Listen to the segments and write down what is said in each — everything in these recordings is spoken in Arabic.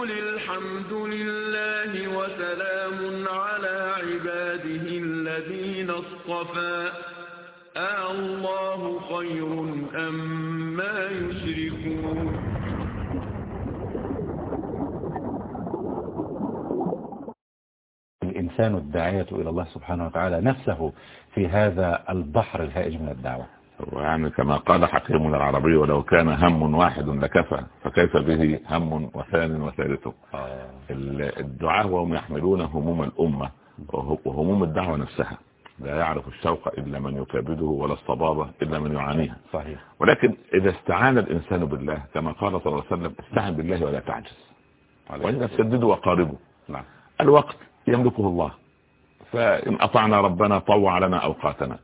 قل الحمد لله وسلام على عباده الذين اصطفى الله خير أم ما يشركون الإنسان الداعية إلى الله سبحانه وتعالى نفسه في هذا البحر الهائج من الدعوة. ويعني كما قال حكيمنا العربي ولو كان هم واحد لكفى فكيف به هم وثان وثالث؟ الدعاء وهم يحملون هموم الأمة وهموم الدعوة نفسها. لا يعرف الشوق إلا من يكابده ولا الصبابة إلا من يعانيها. صحيح. ولكن إذا استعان الإنسان بالله كما قال صلى الله عليه وسلم استعن بالله ولا تعجز. وإذا سددوا وقاربوا نعم. الوقت يملكه الله. فإن أطعنا ربنا طوع لنا أوقاتنا.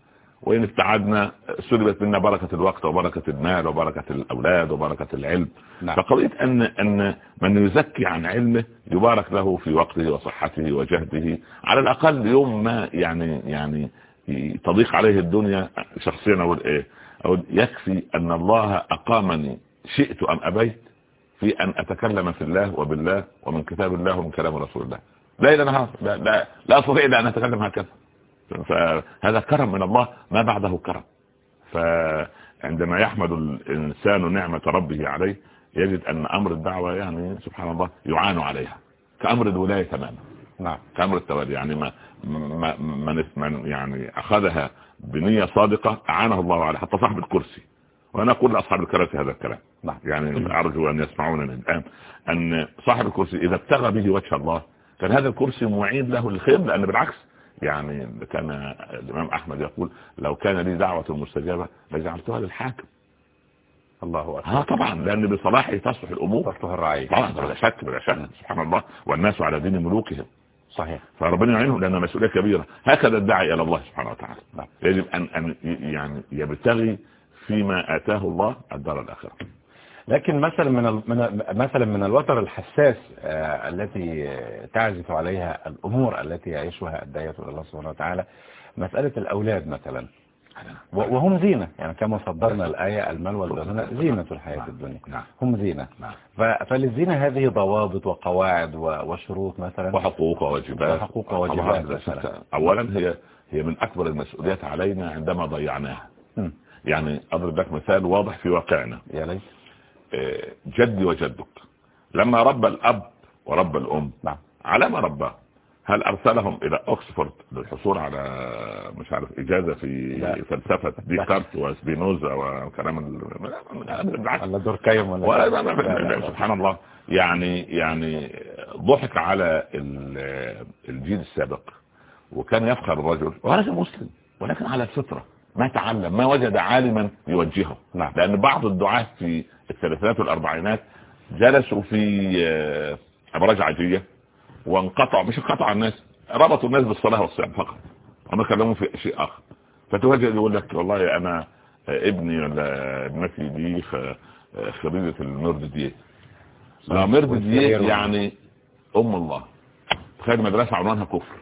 وإن ابتعدنا سلبت منا بركة الوقت وبركة المال وبركة الأولاد وبركة العلم. نعم. فقضية أن, أن من يزكي عن علمه يبارك له في وقته وصحته وجهده. على الأقل يوم ما يعني يعني تضيق عليه الدنيا شخصيا أقول إيه أقول يكفي أن الله أقامني شئت أم أبيت في أن أتكلم في الله وبالله ومن كتاب الله ومن كلام رسول الله. ليل نهار لا, لا, لا أستطيع إلا أن أتكلم هكذا. فهذا كرم من الله ما بعده كرم. فعندما يحمد الإنسان نعمة ربه عليه يجد أن أمر الدعوة يعني سبحان الله يعان عليها. كأمر الولاية تماما. نعم. كأمر التوالي. يعني ما من من يعني أخذها بنية صادقة أعانه الله عليه حتى صاحب الكرسي. وأنا أقول لأصحاب الكراسي هذا الكلام. نعم. يعني أرجو أن يسمعونني الآن. أن صاحب الكرسي إذا ابتغى به وجه الله كان هذا الكرسي معين له للخير لأن بالعكس يعني كان الإمام أحمد يقول لو كان لي دعوة مستجابة لجعلتها للحاكم. الله أكبر. ها طبعا. لأن بصلاحه تصلح الأمور. تصلح الرعية طبعا بلا شك بلا شك. سبحان الله. والناس على دين ملوكهم. صحيح. فربنا يعينهم لأنها مسؤولية كبيرة. هكذا الداعي إلى الله سبحانه وتعالى. نعم. يجب أن, أن يعني يبتغي فيما آتاه الله الدار الآخرة. لكن مثلا من. من مثلا من الوتر الحساس آه التي تعزف عليها الأمور التي يعيشها الداعية إلى الله سبحانه وتعالى مسألة الأولاد مثلا و- وهم زينة يعني كما صدرنا الآية المال والبنون زينة الحياة الدنيا نعم. هم زينة نعم. فللزينة هذه ضوابط وقواعد. وشروط مثلا وحقوق وواجبات وحقوق وواجبات. أولا هي هي من أكبر المسؤوليات علينا عندما ضيعناها. يعني أضرب لك مثال واضح في واقعنا يا ليت جدي وجدك. لما ربى الأب وربى الأم. نعم. على ما رباه هل أرسلهم إلى أكسفورد للحصول على مش عارف إجازة في لا. فلسفة ديكارت وسبينوزا وكلام ولا دوركايم ولا ولا لا- لا- لا- لا- لا. سبحان الله. يعني يعني ضحك على ال- الجيل السابق. وكان يفخر الرجل. ورجل مسلم. ولكن على الفطرة. ما تعلم ما وجد عالما يوجهه. نعم. لأن بعض الدعاة في الثلاثينات والأربعينات جلسوا في آه، أبراج عادية وانقطعوا مش انقطعوا الناس ربطوا الناس بالصلاة والصيام فقط. وما كلموا في شيء آخر. فتواجه يقول لك والله أنا آه، ابني ولا ابنتي دي خ- آه، خريجة المرد دي. لا مرد دي يعني أم الله. تخيل مدرسة عنوانها كفر.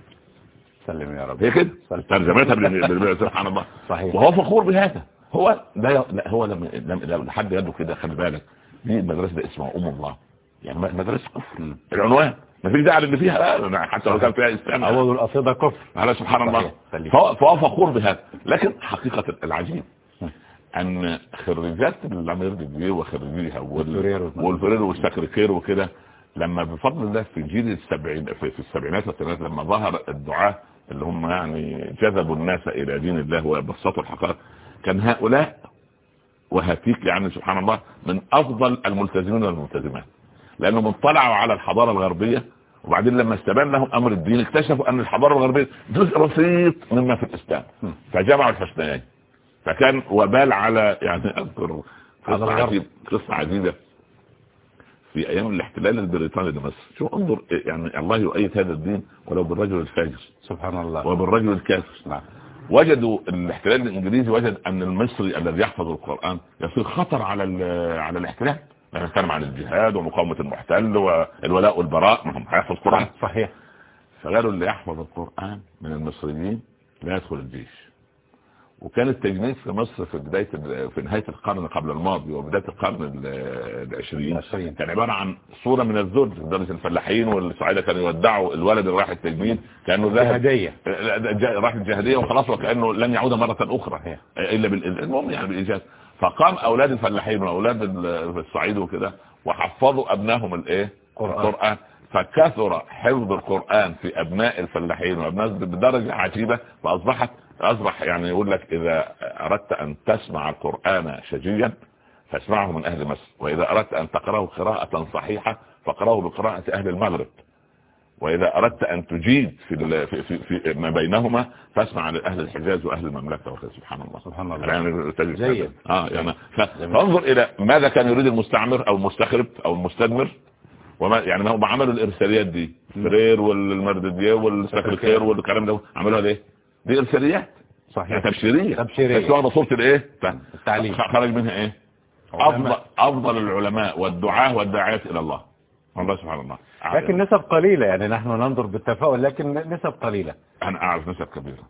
سلم يا رب. هي كده. ترجمتها سبحان الله. صحيح. وهو فخور بهذا. هو لا هو لما لما لما حد يده كده خلي بالك. دي المدرسة دي اسمها أم الله. يعني مدرسة كفر. العنوان. ما فيش داعي اللي فيها. لا حتى لو كان فيها إسلام. أول القصيدة كفر. على سبحان الله. فهو فخور بهذا. لكن حقيقة العجيب. أن خريجات الأمير دي وخريجيها والفرير والسكرتير وكده لما بفضل الله في جيل السبعين في, السبعينات والثمانينات لما ظهر الدعاة اللي هم يعني جذبوا الناس إلى دين الله وبسطوا الحقائق. كان هؤلاء وهاتيك يعني سبحان الله من أفضل الملتزمين والملتزمات. لانهم اطلعوا على الحضارة الغربية وبعدين لما استبان لهم أمر الدين اكتشفوا أن الحضارة الغربية جزء بسيط مما في الإسلام. فجمعوا الحسنيين. فكان وبال على يعني أذكر قصة. عجيبة قصة عجيبة. في أيام الاحتلال البريطاني لمصر. شو أنظر؟ يعني الله يؤيد هذا الدين ولو بالرجل الفاجر. سبحان الله. وبالرجل الكافر. نعم. وجدوا الاحتلال الإنجليزي وجد أن المصري الذي يحفظ القرآن يصير خطر على على الاحتلال. لما نتكلم عن الجهاد ومقاومة المحتل والولاء والبراء ما هم هيحفظ قرآن صحيح. فقالوا اللي يحفظ القرآن من المصريين لا يدخل الجيش. وكان التجنيد في مصر في بداية في نهاية القرن قبل الماضي وبداية القرن ال- العشرين. كان عبارة عن صورة من الذل لدرجة الفلاحين والصعايدة كانوا يودعوا الولد اللي راح التجنيد كأنه ذهب. هدية لا، ده جا- راح الجهادية وخلاص وكأنه لن يعود مرة أخرى. إلا بال- المهم يعني بالإيجاز فقام أولاد الفلاحين وأولاد ال- الصعيد وكده وحفظوا أبنائهم الإيه؟ قرآن. القرآن. فكثر حفظ القرآن في أبناء الفلاحين وأبناء بدرجة عجيبة فأصبحت أصبح يعني يقول لك إذا أردت أن تسمع القرآن شجيا فاسمعه من أهل مصر وإذا أردت أن تقرأه قراءة صحيحة فقرأه بقراءة أهل المغرب وإذا أردت أن تجيد في, في, في, في ما بينهما فاسمع لأهل الحجاز وأهل المملكة وكذا سبحان الله. سبحان الله. يعني جيد. آه يعني فانظر إلى ماذا كان يريد المستعمر أو المستخرب أو المستدمر وما يعني ما هم عملوا الإرساليات دي فرير والمرددية والسكرتير والكلام ده عملوها ليه؟ دي ارساليات صحيح. تبشيريه تبشيرية. بس واخده صوره الايه التعليم. خرج منها إيه؟ افضل أفضل العلماء والدعاة والداعيات إلى الله. الله سبحان الله. لكن نسب قليلة يعني نحن ننظر بالتفاؤل لكن نسب قليلة. أنا أعرف نسب كبيرة.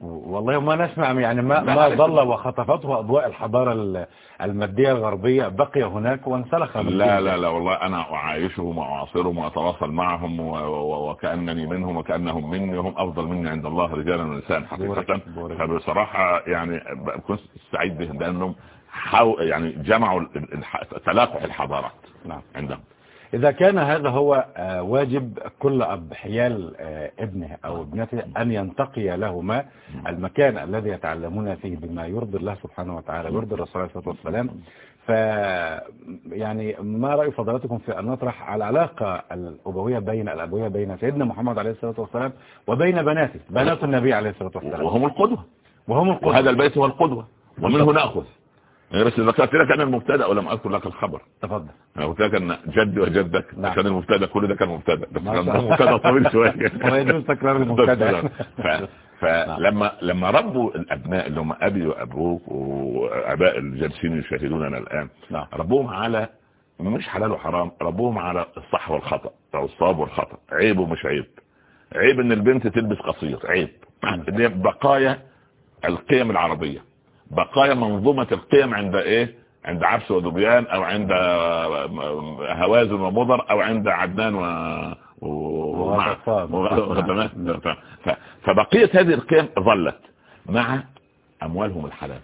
والله ما نسمع يعني ما, ما. ظل وخطفته أضواء الحضارة ال- المادية الغربية بقي هناك وانسلخ لا. لا لا والله أنا اعايشهم واعاصرهم وأتواصل معهم و- و- وكأنني منهم وكأنهم مني وهم أفضل مني عند الله رجالا ونساء بورك. فبصراحة يعني كنت سعيد بهم لأنهم حاو يعني جمعوا تلاقح الحضارات نعم عندهم إذا كان هذا هو آه، واجب كل أب حيال آه، ابنه أو ابنته أن ينتقي لهما المكان الذي يتعلمون فيه بما يرضي الله سبحانه وتعالى ويرضي الرسول عليه الصلاة والسلام. ف يعني ما رأي فضلاتكم في أن نطرح على العلاقة الأبوية بين الأبوية بين سيدنا محمد عليه الصلاة والسلام وبين بناته بنات النبي عليه الصلاة والسلام. وهم القدوة. وهم القدوة. وهذا البيت هو القدوة. ومنه نأخذ. بس ذكرت لك أنا المبتدأ ولم أذكر لك الخبر. تفضل. أنا قلت لك أن جدي وجدك نعم. كان المبتدأ كل ده كان مبتدأ. بس كان. مبتدا طويل شوية. ويجوز تكرار المبتدأ. فلما لما ربوا الأبناء اللي هم أبي وأبوك وآباء الجالسين يشاهدوننا الآن نعم. ربوهم على مش حلال وحرام ربوهم على الصح والخطأ أو الصواب والخطأ. عيب ومش عيب. عيب إن البنت تلبس قصير. عيب. دي بقايا القيم العربية. بقايا منظومة القيم عند إيه؟ عند عبس وذبيان أو عند هوازن ومضر أو عند عدنان و فبقية هذه القيم ظلت مع أموالهم الحلال.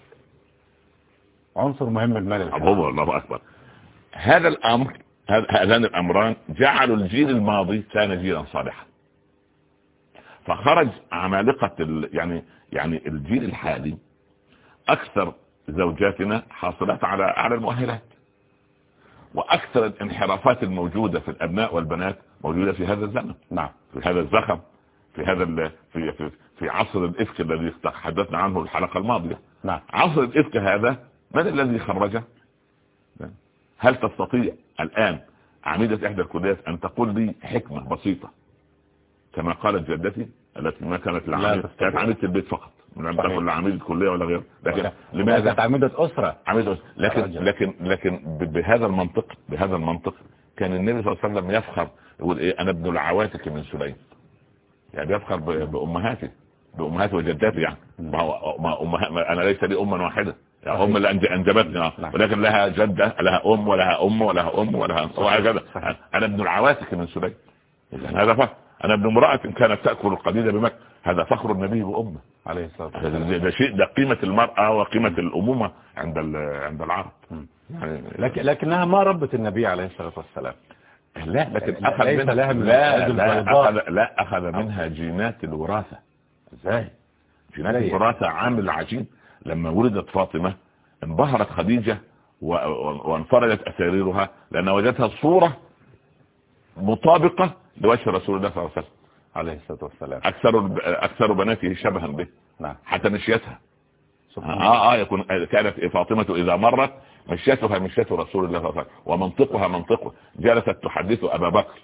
عنصر مهم المال الحلال. الله أكبر. هذا الأمر هذ- هذان الأمران جعلوا الجيل الماضي كان جيلا صالحا. فخرج عمالقة ال... يعني يعني الجيل الحالي أكثر زوجاتنا حاصلات على على المؤهلات. وأكثر الانحرافات الموجودة في الأبناء والبنات موجودة في هذا الزمن. نعم. في هذا الزخم في هذا ال... في... في في عصر الإفك الذي تحدثنا عنه الحلقة الماضية. نعم. عصر الإفك هذا من الذي خرجه؟ هل تستطيع الآن عميدة إحدى الكليات أن تقول لي حكمة بسيطة كما قالت جدتي التي ما كانت تستطيع. كانت عميدة البيت فقط؟ لم صحيح. تكن لا عميدة كلية ولا غير لكن لماذا؟ عميدة أسرة. عميدة لكن رجل. لكن لكن ب- بهذا المنطق بهذا المنطق كان النبي صلى الله عليه وسلم يفخر يقول إيه؟ أنا ابن العواتك من سليم. يعني بيفخر ب- بأمهاتي بامهاتي وجداتي يعني. ما هو ما أمها أنا ليس لي اما واحدة. يعني أم اللي أنجبتني آه. نعم. ولكن لها جدة لها أم ولها أم ولها أم ولها وهكذا. أنا ابن العواتك من سليم. هذا فخر. أنا ابن امرأة كانت تأكل القديد بمكة. هذا فخر النبي بامه عليه الصلاة والسلام. ده, شيء ده قيمة المرأة وقيمة الأمومة عند عند العرب. يعني لكن لكنها ما ربت النبي عليه الصلاة والسلام. لا لكن لا- أخذ ليس منها لها من لا لا البيضاء. أخذ لا أخذ منها جينات الوراثة. إزاي؟ جينات أيوة. الوراثة عامل عجيب لما ولدت فاطمة انبهرت و- وانفردت أساريرها لأن وجدتها صورة مطابقة لوجه رسول الله صلى الله عليه وسلم. عليه الصلاة والسلام. أكثر أكثر بناته شبها به. نعم. حتى مشيتها سبحان الله آه آه يكون كانت فاطمة إذا مرت مشيتها مشية رسول الله صلى الله عليه وسلم. ومنطقها منطقه جلست تحدث أبا بكر.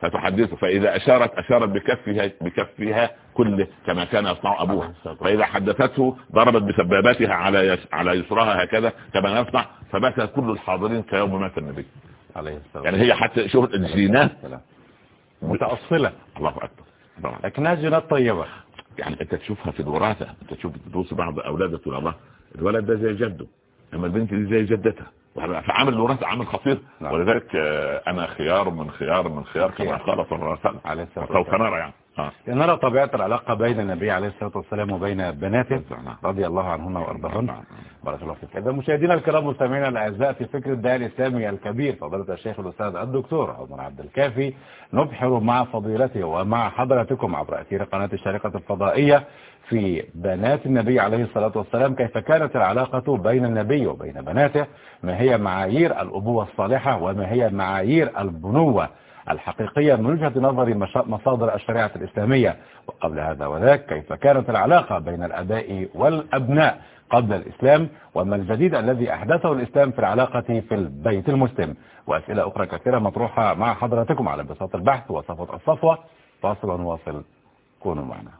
فتحدثه فإذا أشارت أشارت بكفها بكفها كله كما كان يصنع أبوها. فإذا حدثته ضربت بسباباتها على على يسرها هكذا كما يصنع. فبكى كل الحاضرين كيوم مات النبي. عليه الصلاة يعني هي حتى شوف الجينات متأصلة. الله أكبر. طبعا. لكنها جينات طيبة. يعني أنت تشوفها في الوراثة أنت تشوف تدوس بعض أولاد تقول الله. الولد ده زي جده. أما البنت دي زي جدتها. فعامل الوراثة عامل خطير. نعم. ولذلك آه، أنا خيار من خيار من خيار كما عليه وسلم. سوف نرى يعني. آه. نرى طبيعة العلاقة بين النبي عليه الصلاة والسلام وبين بناته نعم. رضي الله عنهن وأرضاهن نعم. بارك الله فيك إذا مشاهدينا الكرام مستمعينا الأعزاء في فكر الداعي الإسلامي الكبير فضيلة الشيخ الأستاذ الدكتور عمر عبد الكافي نبحر مع فضيلته ومع حضراتكم عبر أثير قناة الشارقة الفضائية في بنات النبي عليه الصلاة والسلام كيف كانت العلاقة بين النبي وبين بناته ما هي معايير الأبوة الصالحة وما هي معايير البنوة الحقيقية من وجهة نظر مصادر الشريعة الإسلامية. وقبل هذا وذاك كيف كانت العلاقة بين الأباء والأبناء قبل الإسلام؟ وما الجديد الذي أحدثه الإسلام في العلاقة في البيت المسلم؟ وأسئلة أخرى كثيرة مطروحة مع حضراتكم على بساط البحث وصفة الصفوة. فاصل ونواصل. كونوا معنا.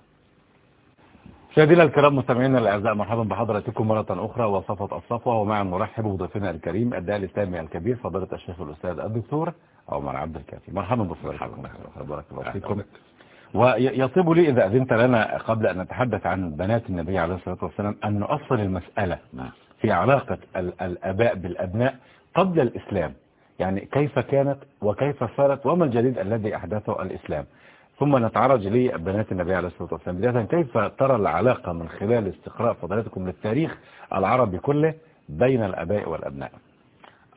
مشاهدينا الكرام مستمعينا الأعزاء مرحبا بحضراتكم مرة أخرى وصفة الصفوة. ومع مرحب بضيفنا الكريم الداعي الإسلامي الكبير فضيلة الشيخ الأستاذ الدكتور عمر عبد الكافي. مرحبا بفضلكم بارك الله فيكم. ويطيب لي إذا أذنت لنا قبل أن نتحدث عن بنات النبي عليه الصلاة والسلام أن نؤصل المسألة نعم. في علاقة الأباء بالأبناء قبل الإسلام. يعني كيف كانت وكيف صارت وما الجديد الذي أحدثه الإسلام. ثم نتعرج لبنات النبي عليه الصلاة والسلام. بداية كيف ترى العلاقة من خلال استقراء فضلاتكم للتاريخ العربي كله بين الأباء والأبناء؟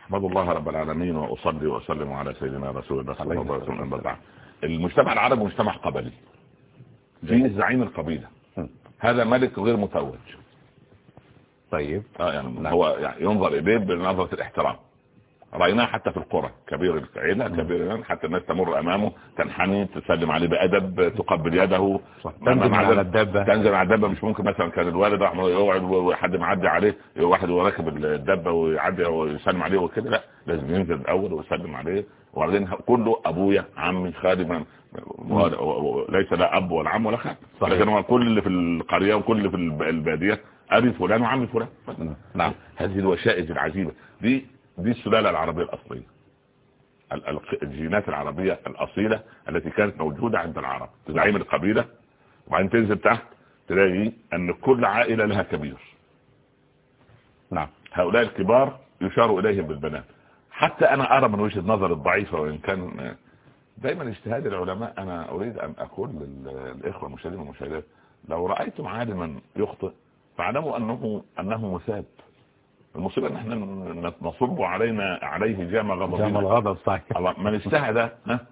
أحمد الله رب العالمين وأصلي وأسلم على سيدنا رسول الله صلى الله عليه وسلم. المجتمع العربي مجتمع قبلي. في زعيم القبيلة. هذا ملك غير متوج. طيب. آه يعني نعم. هو يعني ينظر إليه بنظرة الاحترام. رأيناه حتى في القرى. كبير العيلة كبير حتى الناس تمر أمامه تنحني تسلم عليه بأدب تقبل يده. تنزل على الدبة تنزل على الدبة مش ممكن مثلا كان الوالد يقعد وحد معدي عليه واحد راكب الدبة ويعدي ويسلم عليه وكده. لا لازم ينزل الأول ويسلم عليه. وبعدين كله أبويا عمي خالي ليس لا أب ولا عم ولا خال. لكن هو كل اللي في القرية وكل اللي في البادية أبي فلان وعمي فلان. نعم. هذه الوشائج العجيبة. دي دي السلالة العربية الأصلية. الجينات العربية الأصيلة التي كانت موجودة عند العرب. تزعيم القبيلة وبعدين تنزل تحت تلاقي أن كل عائلة لها كبير. نعم. هؤلاء الكبار يشار إليهم بالبنات. حتى أنا أرى من وجهة نظر الضعيفة وإن كان دايما اجتهاد العلماء أنا أريد أن أقول للإخوة المشاهدين والمشاهدات لو رأيتم عالما يخطئ فاعلموا أنه أنه مثاب. المصيبة إن إحنا نصب علينا عليه جام غضب جام الغضب صحيح. الله من اجتهد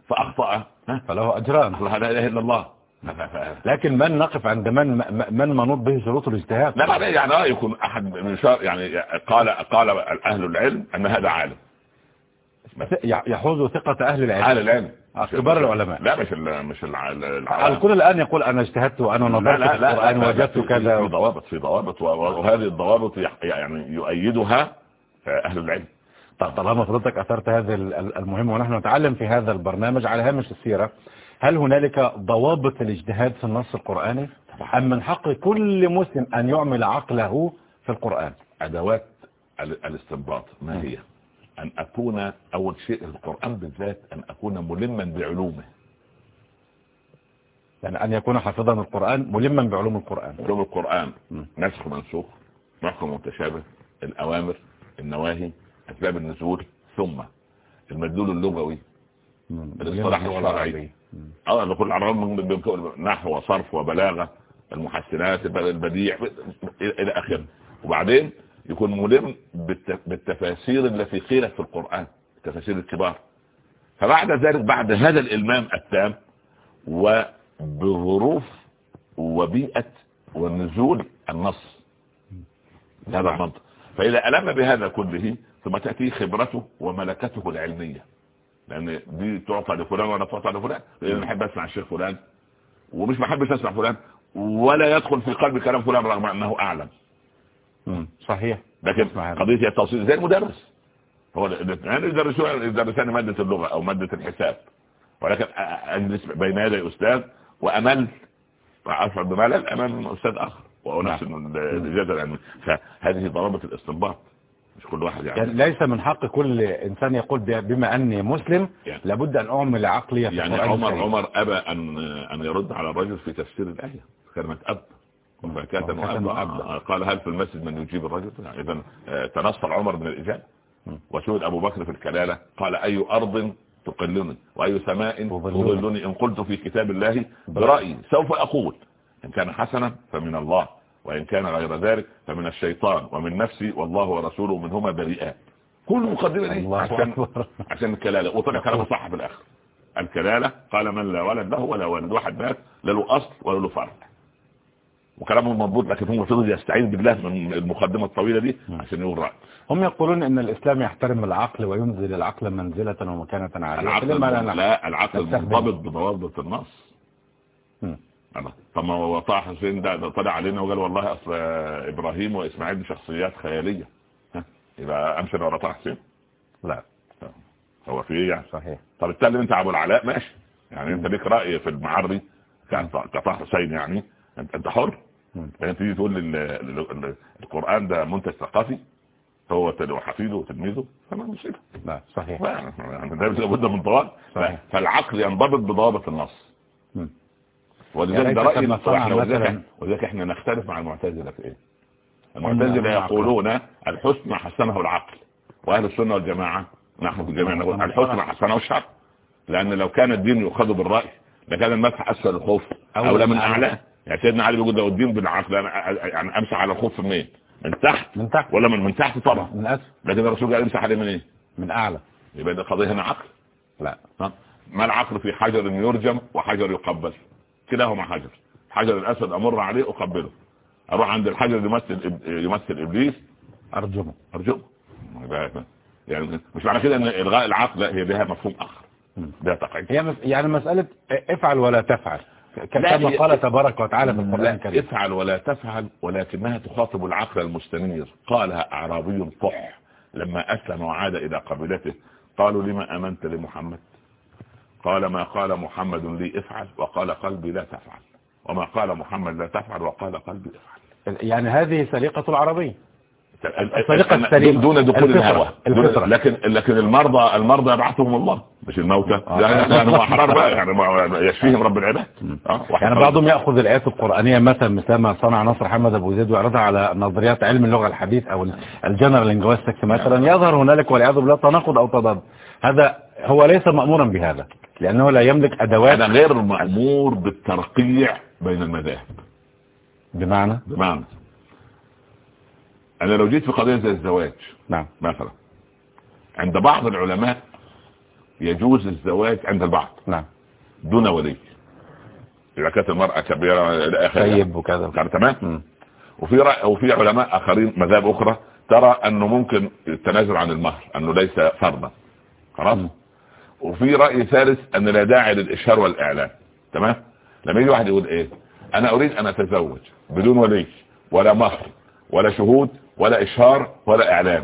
فأخطأ فله أجران. لا إله إلا الله. لكن من نقف عند من من منوط به شروط الاجتهاد؟ لا لا يعني آه يكون أحد من شار يعني قال قال أهل العلم أن هذا عالم. يحوز ثقة أهل العلم. أهل العلم. كبار العلماء. لا مش ال مش العالم. الكل الآن يقول أنا اجتهدت وأنا نظرت في القرآن وجدت كذا. في ضوابط في ضوابط وهذه الضوابط يعني يؤيدها أهل العلم. طب طالما فضلتك أثرت هذا المهم ونحن نتعلم في هذا البرنامج على هامش السيرة هل هنالك ضوابط الاجتهاد في النص القرآني؟ أم من حق كل مسلم أن يعمل عقله في القرآن؟ أدوات الاستنباط ما هي؟ أن أكون أول شيء القرآن بالذات أن أكون ملما بعلومه. يعني أن يكون حافظا القرآن ملما بعلوم القرآن. علوم القرآن. نسخ منسوخ محكم متشابه الأوامر النواهي أسباب النزول ثم المدلول اللغوي. الاصطلاح الشرعي. آه نقول العرب نحو وصرف وبلاغة المحسنات البديع إلى آخره. وبعدين يكون ملم بالتفاسير التي قيلت في القرآن تفاسير الكبار. فبعد ذلك بعد هذا الإلمام التام وبظروف وبيئة ونزول النص هذا المنطق فإذا ألم بهذا كله ثم تأتي خبرته وملكته العلمية. لأن دي تعطى لفلان ولا تعطى لفلان لأن أحب أسمع الشيخ فلان ومش بحب أسمع فلان ولا يدخل في قلب كلام فلان رغم أنه أعلم. صحيح. لكن قضية التوصيل زي المدرس هو الاثنين يدرسون يدرسان مادة اللغة أو مادة الحساب. ولكن أجلس بين يدي أستاذ وأمل واشعر بملل أمام أستاذ آخر. وهو نفس. الاجازة العلمية فهذه ضربة الاستنباط. مش كل واحد يعني. يعني ليس من حق كل إنسان يقول بما أني مسلم يعني. لابد أن أعمل عقلي يعني عمر عمر أبى ان أن يرد على الرجل في تفسير الآية. كلمة أب. وأب وأب. قال هل في المسجد من يجيب الرجل؟ إذا تنصل عمر من الإجابة وسئل أبو بكر في الكلالة قال أي أرض تقلني؟ وأي سماء تظلني. إن قلت في كتاب الله برأيي؟ سوف أقول إن كان حسنا فمن الله وإن كان غير ذلك فمن الشيطان ومن نفسي والله ورسوله منهما بريئان كل مقدمة دي عشان. عشان الكلالة. وطلع كلامه صح في الآخر. الكلالة قال من لا ولد له ولا ولد واحد مات لا له أصل ولا له فرع وكلامه مضبوط لكن هو فضل يستعين بالله من المقدمة الطويلة دي عشان يقول رأي. هم يقولون إن الإسلام يحترم العقل وينزل العقل منزلة ومكانة عالية. العقل لا؟ لا العقل. منضبط بضوابط النص. طب ما هو طه حسين ده طلع علينا وقال والله أصل إبراهيم وإسماعيل شخصيات خيالية. ها؟ يبقى أمشي ورا طه حسين؟ لا. هو في إيه يعني. صحيح. طب اتكلم أنت أبو العلاء. ماشي. يعني أنت ليك رأي في المعري كطه حسين يعني. أنت حر. لكن تيجي تقول لي ال- ال- ال- القرآن ده منتج ثقافي هو وحفيده وتلميذه فما مش كده لا صحيح يعني ده لابد من ضوابط. فالعقل ينضبط بضوابط النص. ولذلك يعني ده رأي. وذلك إحنا نختلف مع المعتزلة في إيه المعتزلة. يقولون الحسن حسنه العقل وأهل السنة والجماعة نحن الجميع نقول الحسن حسنه الشرع لأن لو كان الدين يؤخذ بالرأي لكان المسح أسفل الخوف أولى من. اعلى يعني سيدنا علي بيقول لو الدين بالعقل أنا يعني أمسح على الخوف منين؟ من تحت؟ من تحت. ولا من من تحت طبعا من أسفل. لكن الرسول قال امسح عليه من إيه؟ من أعلى. يبقى ده قضية هنا عقل. لا. ها؟ ما العقل في حجر يرجم وحجر يقبل؟ كلاهما حجر. حجر الأسد أمر عليه أقبله. أروح عند الحجر اللي يمثل يمثل إبليس؟ أرجمه. ارجوه يبقى- يعني مش معنى كده إن إلغاء العقل لا هي لها مفهوم آخر. ده تقعيد. هي. يعني مسألة افعل ولا تفعل. كما قال تبارك وتعالى في القرآن الكريم. افعل ولا تفعل ولكنها تخاطب العقل المستنير. قالها أعرابي طح لما أسلم وعاد إلى قبيلته قالوا لما آمنت لمحمد؟ قال ما قال محمد لي افعل وقال قلبي لا تفعل. وما قال محمد لا تفعل وقال قلبي افعل. يعني هذه سليقة العربية الطريقة السليمة. دون دخول. دون- لكن لكن المرضى المرضى يبعثهم الله. مش الموتى. يعني يعني هم احرار بقى. يعني يشفيهم رب العباد. آه، يعني بعضهم يأخذ الآيات القرآنية مثلا مثل ما صنع نصر حمد أبو زيد ويعرضها على نظريات علم اللغة الحديث أو ال General Linguistics مثلا. يظهر هنالك والعياذ بالله تناقض أو تضاد. هذا هو ليس مأمورا بهذا لأنه لا يملك أدوات. أنا غير مأمور بالترقيع بين المذاهب. بمعنى؟ بمعنى أنا لو جيت في قضية زي الزواج نعم. مثلا عند بعض العلماء يجوز الزواج عند البعض. نعم. دون ولي. إذا كانت المرأة كبيرة إلى اخره طيب وكذا. تمام. وفي رأي وفي علماء آخرين مذاهب أخرى ترى أنه ممكن التنازل عن المهر أنه ليس فرضا. خلاص. وفي رأي ثالث أن لا داعي للإشهار والإعلان. تمام؟ لما يجي واحد يقول إيه؟ أنا أريد أن أتزوج بدون ولي ولا مهر ولا شهود ولا إشهار ولا إيه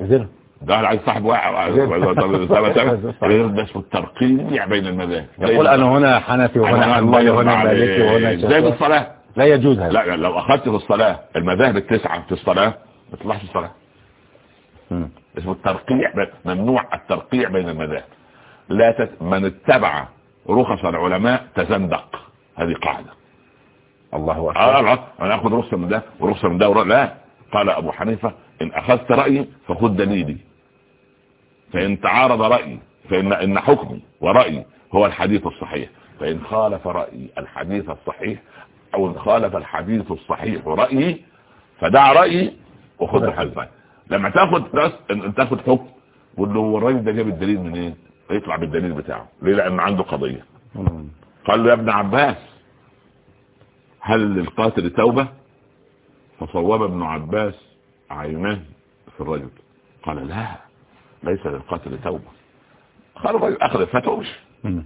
زر ده عايز صاحب واحد. بس الترقيع بين المذاهب. يقول أنا هنا حنفي وهنا حنبلي وهنا مالكي وهنا زي. الصلاة لا يجوز هذا. لا لو أخذت في الصلاة المذاهب التسعة في الصلاة ما تطلعش الصلاة. مم. اسمه الترقيع ممنوع الترقيع بين المذاهب. لا تت... من اتبع رخص العلماء تزندق. هذه قاعدة. الله أكبر. لا أنا آخذ رخصة من ده ورخصة من ده ورا لا. قال أبو حنيفة إن أخذت رأيي فخذ دليلي. فإن تعارض رأيي فان إن حكمي ورأيي هو الحديث الصحيح. فإن خالف رأيي الحديث الصحيح أو إن خالف الحديث الصحيح رأيي فدع رأيي وخذ الحديث لما تاخد تاخد حكم واللي هو الراجل ده جاب الدليل من إيه يطلع بالدليل بتاعه. ليه؟ لأن عنده قضية. قال له يا ابن عباس هل للقاتل توبة؟ فصوب ابن عباس عيناه في الرجل. قال لا ليس للقاتل توبة. قال الرجل ومشي. مم.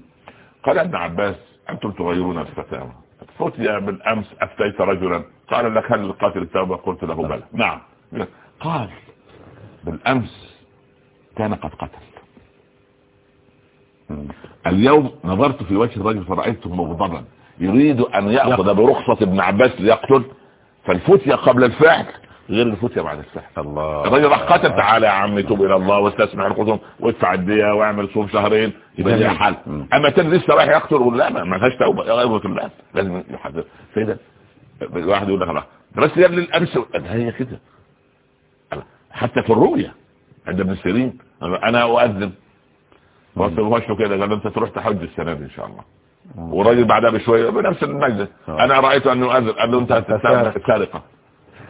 قال ابن عباس أنتم تغيرون الفتاوى. فتي بالامس أفتيت رجلا. قال لك هل للقاتل توبة؟ قلت له بلى. نعم. قال بالامس كان قد قتل. اليوم نظرت في وجه الرجل فرأيته مغضبا. يريد أن يأخذ برخصة ابن عباس ليقتل فالفتية قبل الفعل غير الفتية بعد السحر الله. الراجل راح قتل تعالى يا عمي توب إلى الله واستسمع الخصوم وادفع الدية واعمل صوم شهرين يبقى ليها. حل. أما تاني لسه رايح يقتل يقول لا ما فيهاش توبة يا غير الله. لازم يحذر. سيدا الواحد يقول لك بس يا ابن الأمس هي كده. حتى في الرؤيا عند ابن سيرين أنا أؤذن. وصل وشه كده قال أنت تروح تحج السنة دي إن شاء الله. والراجل بعدها بشوية بنفس المجلس. آه. أنا رأيت أنه يؤذن قال له أنت أنت سارق. سارقه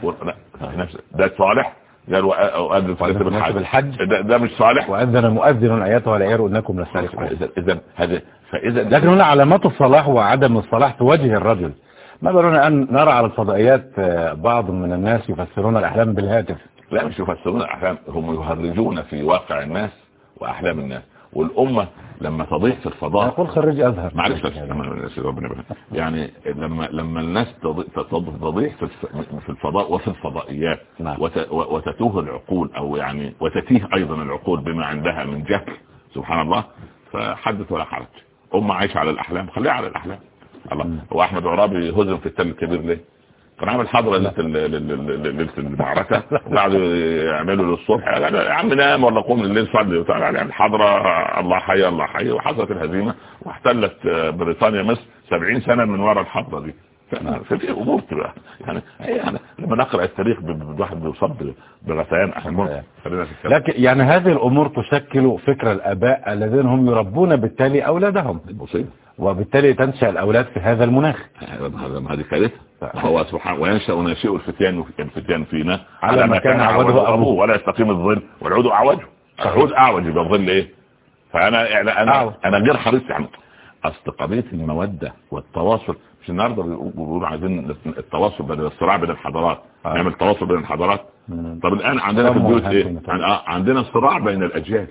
و- لا نفس ده صالح؟ قال وأ- اؤذن في وأذن في الحج الحج. ده, ده مش صالح؟ وأذن مؤذن أيتها العير إنكم لسارقون اذا هذا فاذا لكن هنا علامات الصلاح وعدم الصلاح في وجه الرجل. ما بالنا أن نرى على الفضائيات آه، بعض من الناس يفسرون الأحلام بالهاتف. لا مش يفسرون الأحلام هم يهرجون في واقع الناس وأحلام الناس. والأمة لما تضيع في الفضاء. يقول خريج أزهر. معلش. يعني لما لما الناس تضيع في الف- في الفضاء وفي الفضائيات نعم. وت- وتتوه العقول أو يعني وتتيه أيضا العقول بما عندها من جهل سبحان الله فحدث ولا حرج. أمة عايشة على الأحلام خليها على الأحلام. الله. هو احمد عرابي هزم في التل الكبير ليه؟ كان عامل حضرة ليلة ال- ال- ال- ال- ليلة المعركة. وقعدوا يعملوا للصبح. يا عم نام ولا قوم الليل صلي وتعالى. يعني الحضرة الله حي الله حي. وحصلت الهزيمة واحتلت بريطانيا مصر 70 سنة من وراء الحضرة دي. ففي أمور تبقى. يعني يعني لما نقرأ التاريخ الواحد بيصب بغثيان خلينا في الكلام. لكن يعني هذه الأمور تشكل فكر الآباء الذين هم يربون بالتالي أولادهم. مصيبه وبالتالي تنشأ الأولاد في هذا المناخ. هذا هذه كارثه هو سبحانه وينشأ ناشئ الفتيان الفتيان فينا على ما كان عوده أبوه. ولا يستقيم الظل والعود اعوجه العود اعوج يبقى الظل إيه؟ فانا يعني أنا أعوج. أنا غير حريص يعني. اصل قضيه المودة والتواصل. مش النهارده بيقولوا عايزين التواصل بين الصراع بين الحضارات. آه. نعمل تواصل بين الحضارات. مم. طب الآن عندنا في البيوت إيه؟ هاتين عن- آه، عندنا صراع بين الأجيال.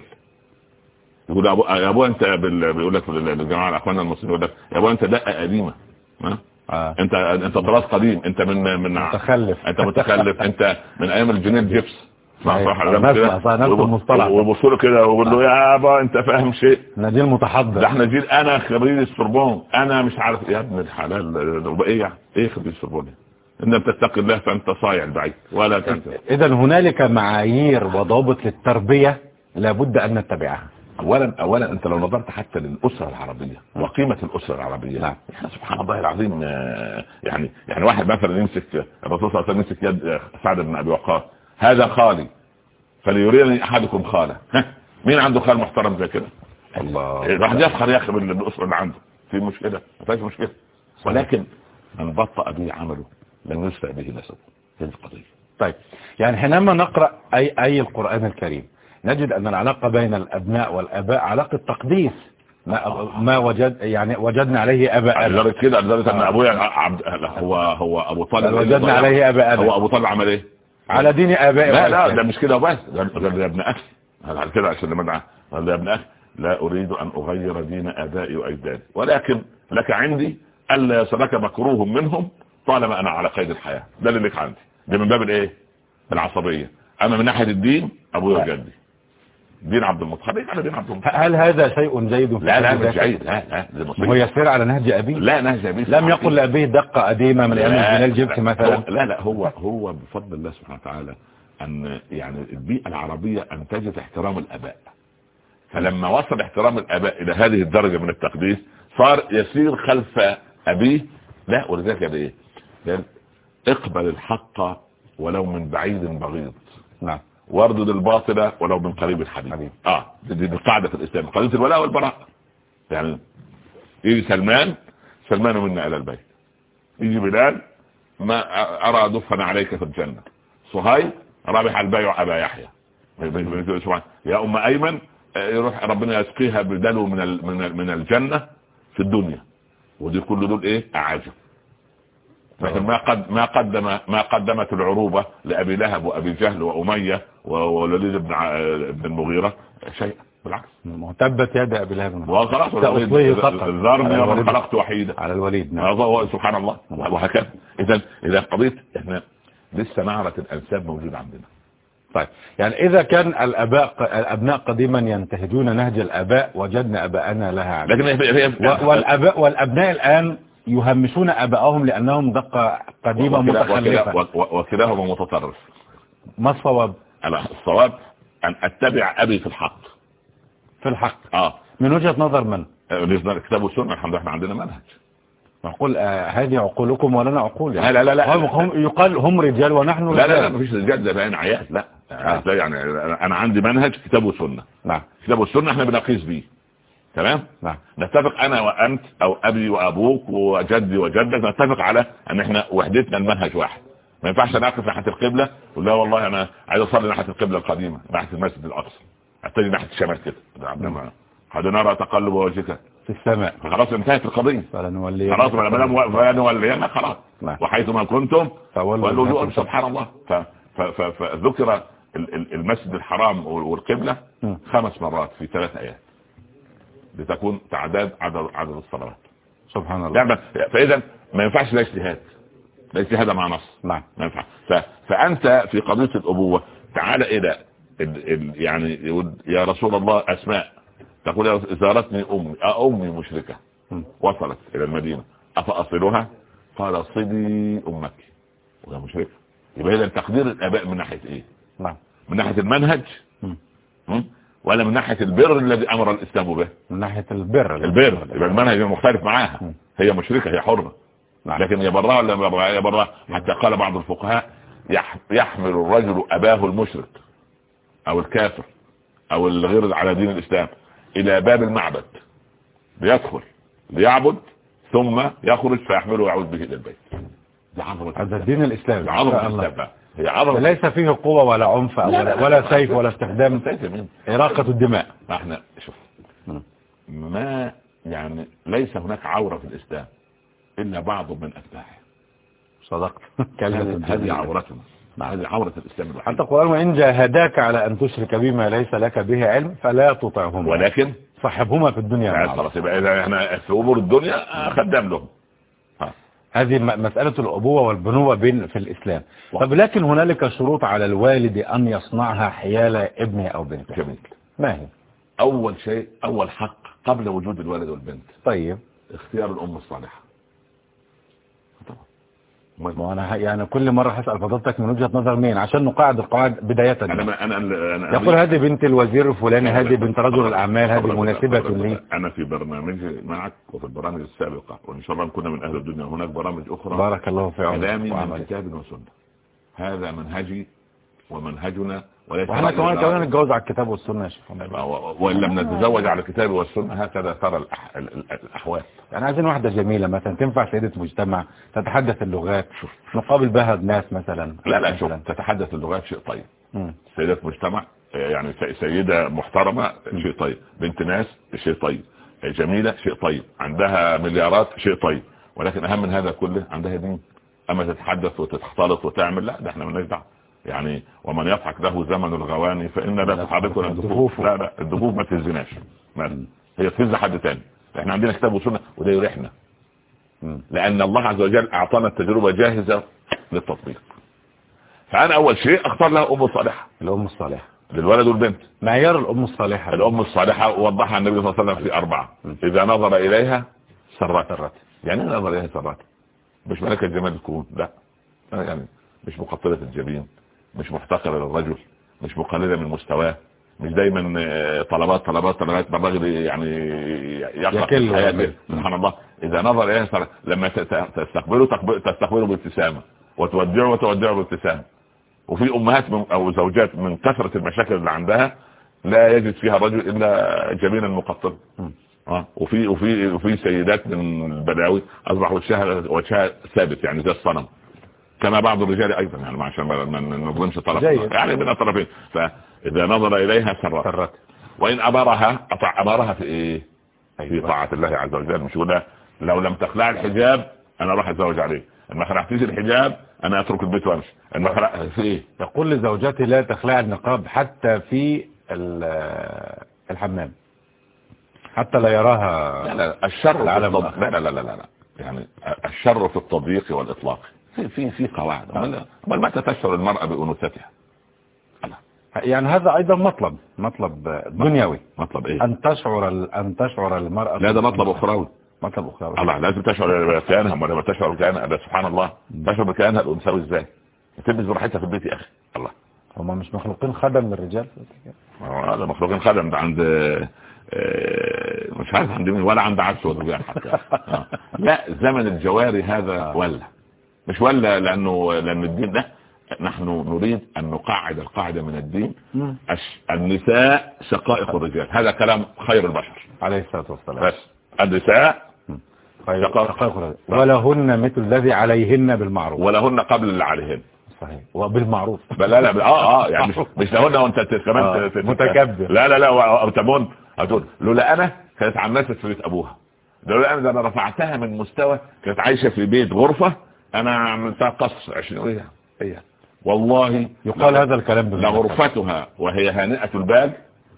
يقول يا ابو يا أبو أنت بال- بيقول لك الجماعه الأخوان المسلمين يقول لك يا أبو أنت دقة قديمة ها؟ آه. انت أنت تراث قديم أنت من من متخلف. أنت متخلف أنت من أيام الجنين جيبس. ويبصوا له كده ويقول له يا أبا أنت فاهم شيء؟ نجيل متحضر. ده إحنا جيل أنا خريج السوربون أنا مش عارف يا ابن الحلال إيه يعني؟ إيه خريج السوربون إن لم تتقي الله فأنت صايع بعيد ولا تنسى إذا هنالك معايير وضوابط للتربية لابد أن نتبعها. اولا اولا أنت لو نظرت حتى للأسرة العربية وقيمة الأسرة العربية نعم. سبحان الله. العظيم آه، يعني يعني واحد مثلا يمسك الرسول صلى الله عليه وسلم يمسك يد آه، سعد بن أبي وقاص هذا خالي فليريني أحدكم خاله. ها مين عنده خال محترم زي كده؟ الله. راح يفخر يا أخي بالاسره اللي عنده. في مشكلة ما فيش مشكلة. ولكن من بطأ به عمله لم يسرع به نسبه. هذه القضية. طيب. يعني حينما نقرأ أي, أي القرآن الكريم نجد أن العلاقة بين الأبناء والآباء علاقة تقديس ما, ما وجد يعني وجدنا عليه أبا لدرجه أبا كده لدرجة أن آه. أبويا عبد هو هو أبو طالب. وجدنا عليه أبا أبا هو أبو طالب عمل إيه؟ على دين آبائه لا لا. ده مش كده بس ده ده يا ابن أخي. هذا على كده عشان لما قال يا ابن أخي لا أريد أن أغير دين آبائي وأجدادي. ولكن لك عندي ألا يصلك مكروه منهم طالما أنا على قيد الحياة. ده اللي لك عندي. ده من باب الإيه؟ العصبية. اما من ناحية الدين أبويا وجدي. دين عبد المطلب. على دين عبد المطلب. هل هذا شيء جيد في لا لا مش؟ جيد. لا لا. يسير على نهج أبيه؟ لا نهج أبيه لم يقل لأبيه دقة قديمة من أيام الجنال جبت لا، مثلا؟ لا لا هو هو بفضل الله سبحانه وتعالى أن يعني البيئة العربية انتجت احترام الآباء. فلما وصل احترام الآباء إلى هذه الدرجة من التقديس صار يسير خلف أبيه. لا ولذلك قال إيه؟ قال اقبل الحق ولو من بعيد بغيض. نعم. واردد الباطل ولو من قريب الحبيب حبيب. آه دي, دي القاعدة في الإسلام. قضية الولاء والبراء. يعني يجي سلمان سلمان منا إلى البيت. يجي بلال ما أرى دفنا عليك في الجنة. صهيب رابح البيع ابا يحيى. يا أم أيمن آه، يروح ربنا يسقيها بدلو من من الجنة في الدنيا. ودي كل دول إيه؟ اعاجب لكن ما قد ما قدم ما قدمت العروبة لأبي لهب وأبي جهل وأمية ووليد بن بن المغيرة شيء بالعكس. تبت يد أبي لهب. وخلاص. ذرني ومن. خلقت وحيدا. على الوليد نعم. سبحان الله. وهكذا. إذا إذا قضية إحنا لسه نعرة الأنساب موجودة عندنا. طيب. يعني إذا كان الأباء الأبناء قديما ينتهجون نهج الآباء وجدنا أباءنا لها. لكن هي و- والأباء والأبناء الآن يهمشون أبائهم لأنهم دقة قديمة متخلفة. وكلاهما متطرف. ما الصواب؟ أنا الصواب أن أتبع أبي في الحق. في الحق. آه. من وجهة نظر من؟ بالنسبة للكتاب والسنة الحمد لله إحنا عندنا منهج. نقول آه هذه عقولكم ولنا عقول لا لا لا لا. هم هم يقال هم رجال ونحن لا لا لا رجال. مفيش رجال ده بقى عيال. لا. آه. لا يعني أنا عندي منهج كتاب وسنة نعم. كتاب والسنة إحنا بنقيس بيه. تمام؟ نعم. نتفق أنا وأنت أو أبي وأبوك وجدي وجدك نتفق على أن إحنا وحدتنا المنهج واحد. ما ينفعش أنا أقف ناحية القبلة ولا لا والله أنا عايز أصلي ناحية القبلة القديمة ناحية المسجد الأقصى. اتجه ناحية الشمال كده. عندما قد نرى تقلب وجهك. في السماء. خلاص انتهت القضية. خلاص ما دام فلنولينا خلاص. نعم. وحيثما كنتم فولوا سبحان الله. فذكر ال- ال- المسجد الحرام والقبلة. خمس مرات في ثلاث ايات لتكون تعداد عدد عدد الصلوات. سبحان الله. يعني فإذا ما ينفعش لا اجتهاد. لا اجتهاد مع نص نعم. ما ينفع. ف- فأنت في قضية الأبوة تعال إلى ال ال يعني يقول يا رسول الله أسماء. تقول يا زارتني أمي. آه أمي مشركة. وصلت إلى المدينة. أفأصلها؟ قال صلي أمك. وهي مشركة. يبقى إذا تقدير الآباء من ناحية إيه؟ نعم. من ناحية المنهج. مم. م? ولا من ناحية البر الذي أمر الإسلام به؟ من ناحية البر البر. يبقى المنهج مختلف معاها. هي مشركة هي حره نعم. لكن يا براه ولا ما براه يا براه حتى قال بعض الفقهاء يح- يحمل الرجل أباه المشرك أو الكافر أو الغير على دين الإسلام إلى باب المعبد ليدخل ليعبد ثم يخرج فيحمله ويعود به إلى البيت. دي عظمة هذا الدين الإسلامي. دي إن عظمه. الإسلام. هي عظمة ليس فيه قوة ولا عنف ولا, لا، ولا لا. سيف ولا استخدام؟ إراقة الدماء ما إحنا شوف. ما يعني ليس هناك عورة في الإسلام إلا بعض من أتباعه صدقت كلمة هذه. عورتنا هذه عورة الإسلام الوحيد حتى القرآن وإن جاهداك على أن تشرك بما ليس لك به علم فلا تطعهما ولكن صاحبهما في الدنيا. خلاص يبقى إحنا في أمور الدنيا خدام لهم. هذه مسألة الأبوة والبنوة بين في الإسلام. طب لكن هنالك شروط على الوالد أن يصنعها حيال ابنه أو بنته. جميل. ما هي؟ أول شيء أول حق قبل وجود الولد والبنت. طيب. اختيار الأم الصالحة. ما أنا ه- يعني كل مرة هسأل فضلتك من وجهة نظر مين؟ عشان نقاعد القواعد بداية. أنا ما أنا أنا يقول هذه بنت الوزير الفلاني هذه بنت رجل الأعمال هذه مناسبة لي. أنا في برنامجي معك وفي البرامج السابقة وإن شاء الله نكون من أهل الدنيا. هناك برامج أخرى بارك الله في عمرك كلامي من كتاب وسنة. هذا منهجي ومنهجنا وإحنا كمان. كمان نتجوز على الكتاب والسنة يا شيخ. و- وإن لم نتزوج على الكتاب والسنة هكذا ترى الأح... ال- ال- الأحوال. يعني عايزين واحدة جميلة مثلا تنفع سيدة مجتمع تتحدث اللغات نقابل بها الناس مثلا. لا لا شوف مثلاً. تتحدث اللغات شيء طيب. مم. سيدة مجتمع يعني س- سيدة محترمة شيء طيب. بنت ناس شيء طيب. جميلة شيء طيب. عندها مليارات شيء طيب. ولكن أهم من هذا كله عندها دين أما تتحدث وتختلط وتعمل لا ده إحنا مالناش دعوة. يعني ومن يضحك له زمن الغواني فإن لا تحركنا الدفوف. لا لا الدفوف ما تهزناش هي تهز حد تاني. إحنا عندنا كتاب وسنة وده يريحنا. لأن الله عز وجل أعطانا التجربة جاهزة للتطبيق. فأنا أول شيء أختار لها أم صالحة. الأم الصالحة. للولد والبنت. معيار الأم الصالحة. الأم الصالحة وضحها النبي صلى الله عليه وسلم في أربعة. إذا نظر إليها سرت. سرت. يعني نظر إليها سرت. مش ملكة جمال الكون. لا. يعني مش مقتلة الجبين. مش محتقرة للرجل مش مقللة من مستواه مش دايما آه، طلبات طلبات طلبات الراجل يعني يكل حياته. سبحان الله. إذا نظر سرت لما تستقبله تقبل- تستقبله بابتسامة وتودعه وتودعه بابتسامة. وفي أمهات من أو زوجات من كثرة المشاكل اللي عندها لا يجد فيها رجل إلا جبينا مقطر مم. آه. وفي وفي وفي سيدات من البداوي اصبح وجهها ثابت يعني زي الصنم. كما بعض الرجال أيضا يعني عشان ما نظلمش طرف. يعني من الطرفين. فإذا نظر إليها سرت. وإن امرها أطع امرها في إيه في. طاعة الله عز وجل. مش يقول لو لم تخلع الحجاب أنا أروح أتزوج عليه. ما خلعتيش الحجاب أنا أترك البيت وأمشي. ما خلع في إيه؟ يقول لزوجته لا تخلع النقاب حتى في ال- الحمام. حتى لا يراها لا لا الشر التض... لا لا لا لا لا. يعني الشر في التضييق والإطلاق. في في في قواعد. امال أمال متى تشعر المرأة بأنوثتها؟ يعني هذا أيضا مطلب مطلب دنيوي. مطلب إيه؟ أن تشعر ال- أن تشعر المرأة لا ده مطلب اخروي مطلب أخرى الله لازم تشعر بكيانها لما تشعر بكيانها ده سبحان الله. تشعر بكيانها الأنثوي إزاي؟ تلبس براحتها في البيت يا أخي. الله. هم مش مخلوقين خدم للرجال؟ هذا مخلوقين خدم ده عند آه، مش عارف عند مين ولا عند عكس ولا حتى. آه. لا زمن الجواري هذا ولا مش ولا لأنه لأن الدين ده نحن نريد أن نقعد القاعدة من الدين. النساء شقائق الرجال. هذا كلام خير البشر. عليه الصلاة والسلام. بس النساء شقائق ولهن مثل الذي عليهن بالمعروف. ولهن قبل اللي عليهن. صحيح. وبالمعروف. لا لا آه آه يعني مش مش لهن وأنت كمان آه متكبر. لا لا لا تمون هتقول لولا أنا كانت عنست في بيت أبوها. لولا أنا ده أنا رفعتها من مستوى كانت عايشة في بيت غرفة أنا عملتها قصر 20 إيه هي والله يقال هذا الكلام لغرفتها وهي هانئة البال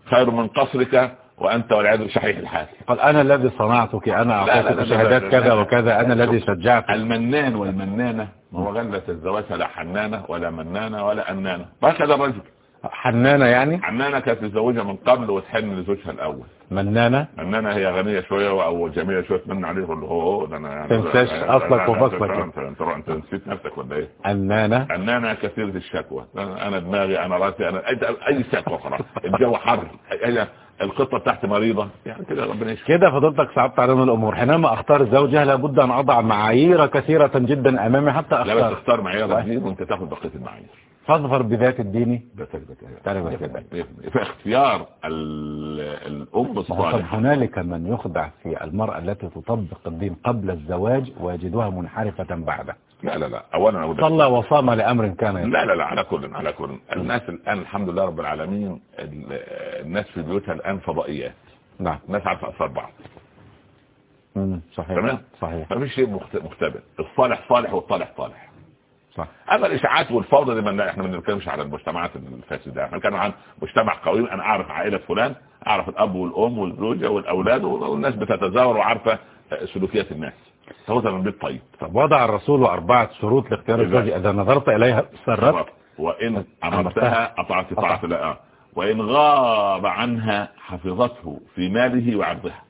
خير من قصرك وأنت والعياذ شحيح الحال. قال أنا الذي صنعتك أنا أعطيتك شهادات كذا وكذا أنا الذي شجعت المنان والمنانة ما هو غلة الزواج لا حنانة ولا منانة ولا أنانة. هكذا الرجل؟ حنانة يعني؟ حنانة كانت متزوجة من قبل وتحن لزوجها الأول. منانة؟ منانة هي غنية شوية أو جميلة شوية تمن عليه له هو ده أنا يعني تنساش أصلك وفصلك أنت, أنت, أنت نسيت نفسك ولا إيه؟ أنانة أنانة كثيرة الشكوى. أنا دماغي أنا راسي أنا أي شكوى خلاص. الجو حر. القطة تحت مريضة. يعني كده ربنا يشفي كده فضلتك صعبت علينا الأمور. حينما أختار زوجها لابد أن أضع معايير كثيرة جدا أمامي حتى أختار لا بس تختار معايير الدين وأنت تاخد بقية المعايير. فاظفر بذات الدين. تعرف في اختيار الأم الصالحة. هنالك من يخدع في المرأة التي تطبق الدين قبل الزواج ويجدها منحرفة بعده. لا لا لا. اولا صلى وصام لأمر كان يطلع. لا لا لا. على كل على كل. الناس الآن الحمد لله رب العالمين الناس في بيوتها الآن فضائيات. نعم. الناس عارفة اثار بعض. صحيح. تمام؟ صحيح. ما فيش شيء مختبر الصالح صالح والطالح طالح. صح. أما الإشاعات والفوضى دي من إحنا ما بنتكلمش على المجتمعات الفاسدة. إحنا بنتكلم عن مجتمع قوي أنا أعرف عائلة فلان أعرف الأب والأم والزوجة والأولاد والناس بتتزاور وعارفة سلوكيات الناس. صوتا من بيت طيب طب وضع الرسول أربعة شروط لاختيار الزوجة إذا نظرت إليها سرت. وإن أمرتها أطعت طاعة لا. وإن غاب عنها حفظته في ماله وعرضها.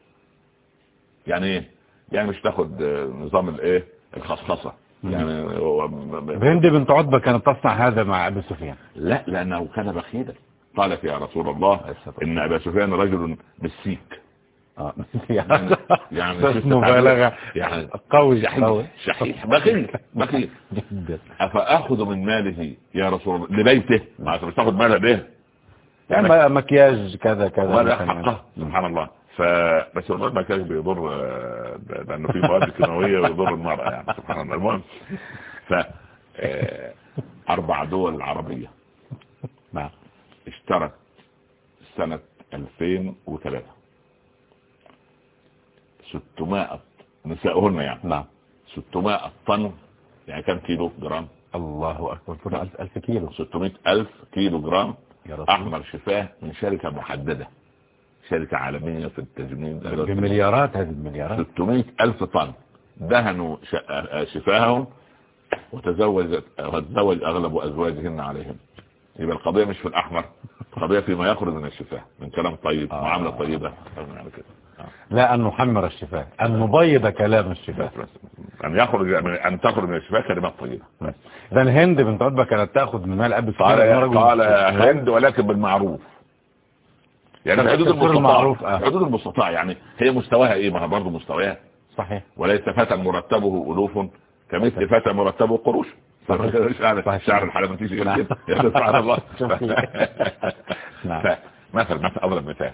يعني إيه؟ يعني مش تاخد نظام الإيه؟ الخصخصة. يعني هند بنت عتبة كانت تصنع هذا مع أبي سفيان. لا لأنه كان بخيلا قالت يا رسول الله إن أبا سفيان رجل بالسيك يعني يعني مبالغة. يعني قوي شحيح شحيح. بخيل بخيل. أفأخذ من ماله يا رسول الله؟ لبيته. ما مش تأخذ مالها به يعني مكياج كذا كذا ولا حقه سبحان الله. فبس المكياج بيضر لأنه في مواد كيماوية بيضر المرأة يعني سبحان الله. المهم ف أربع دول عربية. نعم. اشترت سنة 2003 600 نساؤهن يعني. نعم. 600 طن يعني كم كيلو جرام؟ الله أكبر 1000 كيلو. 600 ألف كيلو جرام. أحمر شفاه من شركة محددة شركة عالمية في التجميل. بمليارات هذه المليارات. 600 ألف طن. دهنوا شفاههم وتزوج وتزوج أغلب أزواجهن عليهم. يبقى القضية مش في الأحمر القضية فيما يخرج من الشفاه من كلام طيب آه. معاملة طيبة. كده. لا أن نحمر الشفاه أن نبيض كلام الشفاه أن يخرج أن تخرج من الشفاه كلمات طيبة. إذا هند بنت عتبة كانت تأخذ من مال أبي قال قال هند ولكن بالمعروف. يعني حدود المستطاع. حدود المستطاع يعني هي مستواها إيه؟ ما برضه مستواها صحيح. وليس فتى مرتبه ألوف كمثل فتى مرتبه قروش. شعر شعر الحلمتيش يقول كده سبحان الله. مثلا مثلا أضرب مثال.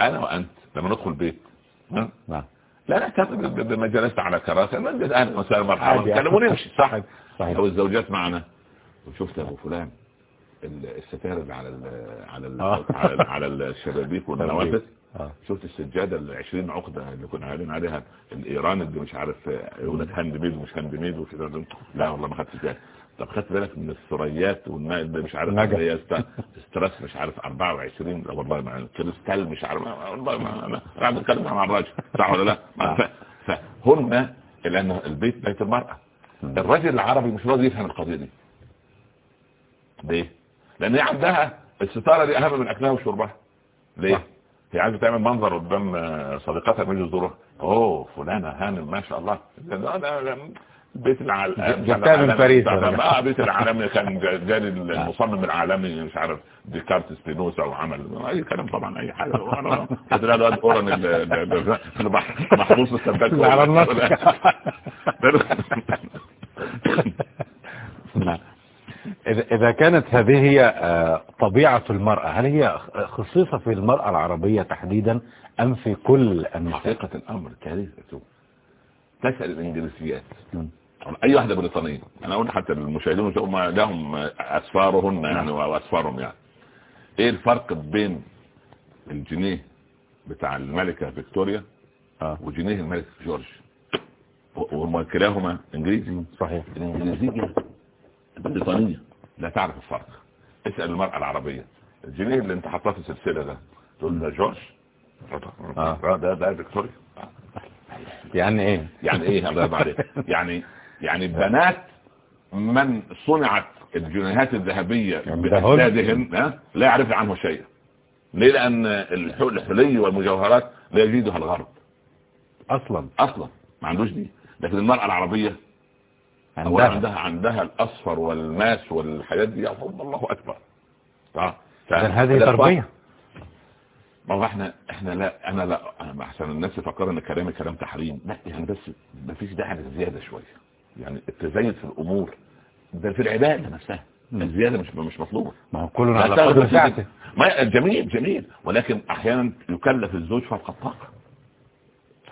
أنا وأنت لما ندخل بيت نعم. لا نعتقد بما جلست على كراسي. نجد أهلا وسهلا مرحبا نتكلم ونمشي صح؟ صحيح لو الزوجات معنا. وشفت أبو فلان الستار اللي على ال على ال على, على الشبابيك والنوافذ. شفت السجادة ال 20 عقدة اللي كنا قاعدين عليها؟ الإيران اللي مش عارف يقول لك hand made ومش hand made وكده لا والله ما خدتش بالي. طب خدت بالك من الثريات والماء اللي مش عارف هي ستراس مش عارف 24 لا والله ما كريستال مش عارف. والله ما أنا قاعد اتكلم مع الراجل. صح ولا لا؟ فهن لأن البيت بيت المرأة. الراجل العربي مش راضي يفهم القضية دي. ليه؟ لأن هي عندها الستارة دي أهم من أكلها وشربها. ليه؟ هي عايزة تعمل منظر قدام صديقاتها من يزورها أوه فلانة هانم ما شاء الله. بيت العالمي جبتها من باريس آه بيت العالمي كان جالي المصمم العالمي مش عارف ديكارت سبينوزا وعمل أي كلام طبعا أي حاجة. له الواد أورن محبوس السباك على النص. نعم. إذا كانت هذه هي آه، طبيعة المرأة هل هي خصيصة في المرأة العربية تحديدا أم في كل النساء؟ حقيقة الأمر كارثة. تسأل الإنجليزيات. أي واحدة بريطانية أنا أقول حتى المشاهدين هم لهم أسفارهن يعني وأسفارهم يعني. إيه الفرق بين الجنيه بتاع الملكة فيكتوريا آه. وجنيه الملك جورج؟ وهم كلاهما إنجليزي؟ صحيح. الانجليزية البريطانية لا تعرف الفرق. اسأل المرأة العربية. الجنيه اللي أنت حطاه في السلسلة ده تقول له جورج؟ آه. ده ده فيكتوريا؟ يعني إيه؟ يعني إيه؟ الله عليك يعني يعني بنات من صنعت الجنيهات الذهبية بأجدادهن لا يعرف عنه شيء. ليه؟ لأن الحلي والمجوهرات لا يجيدها الغرب. أصلا. أصلا. ما عندوش دي. لكن المرأة العربية عندها. عندها, عندها الأصفر والماس والحاجات دي. الله أكبر. آه. هذه تربية. ما هو إحنا إحنا لا أنا لا أنا أحسن الناس يفكروا إن كلامي كلام تحريم. لا يعني بس ما فيش داعي للزيادة شوية. يعني التزايد في الأمور. ده في العبادة نفسها. الزياده مش مش مطلوبة. ما هو كله على قدر ساعته. ما جميل جميل. ولكن أحيانا يكلف الزوج فوق الطاقة.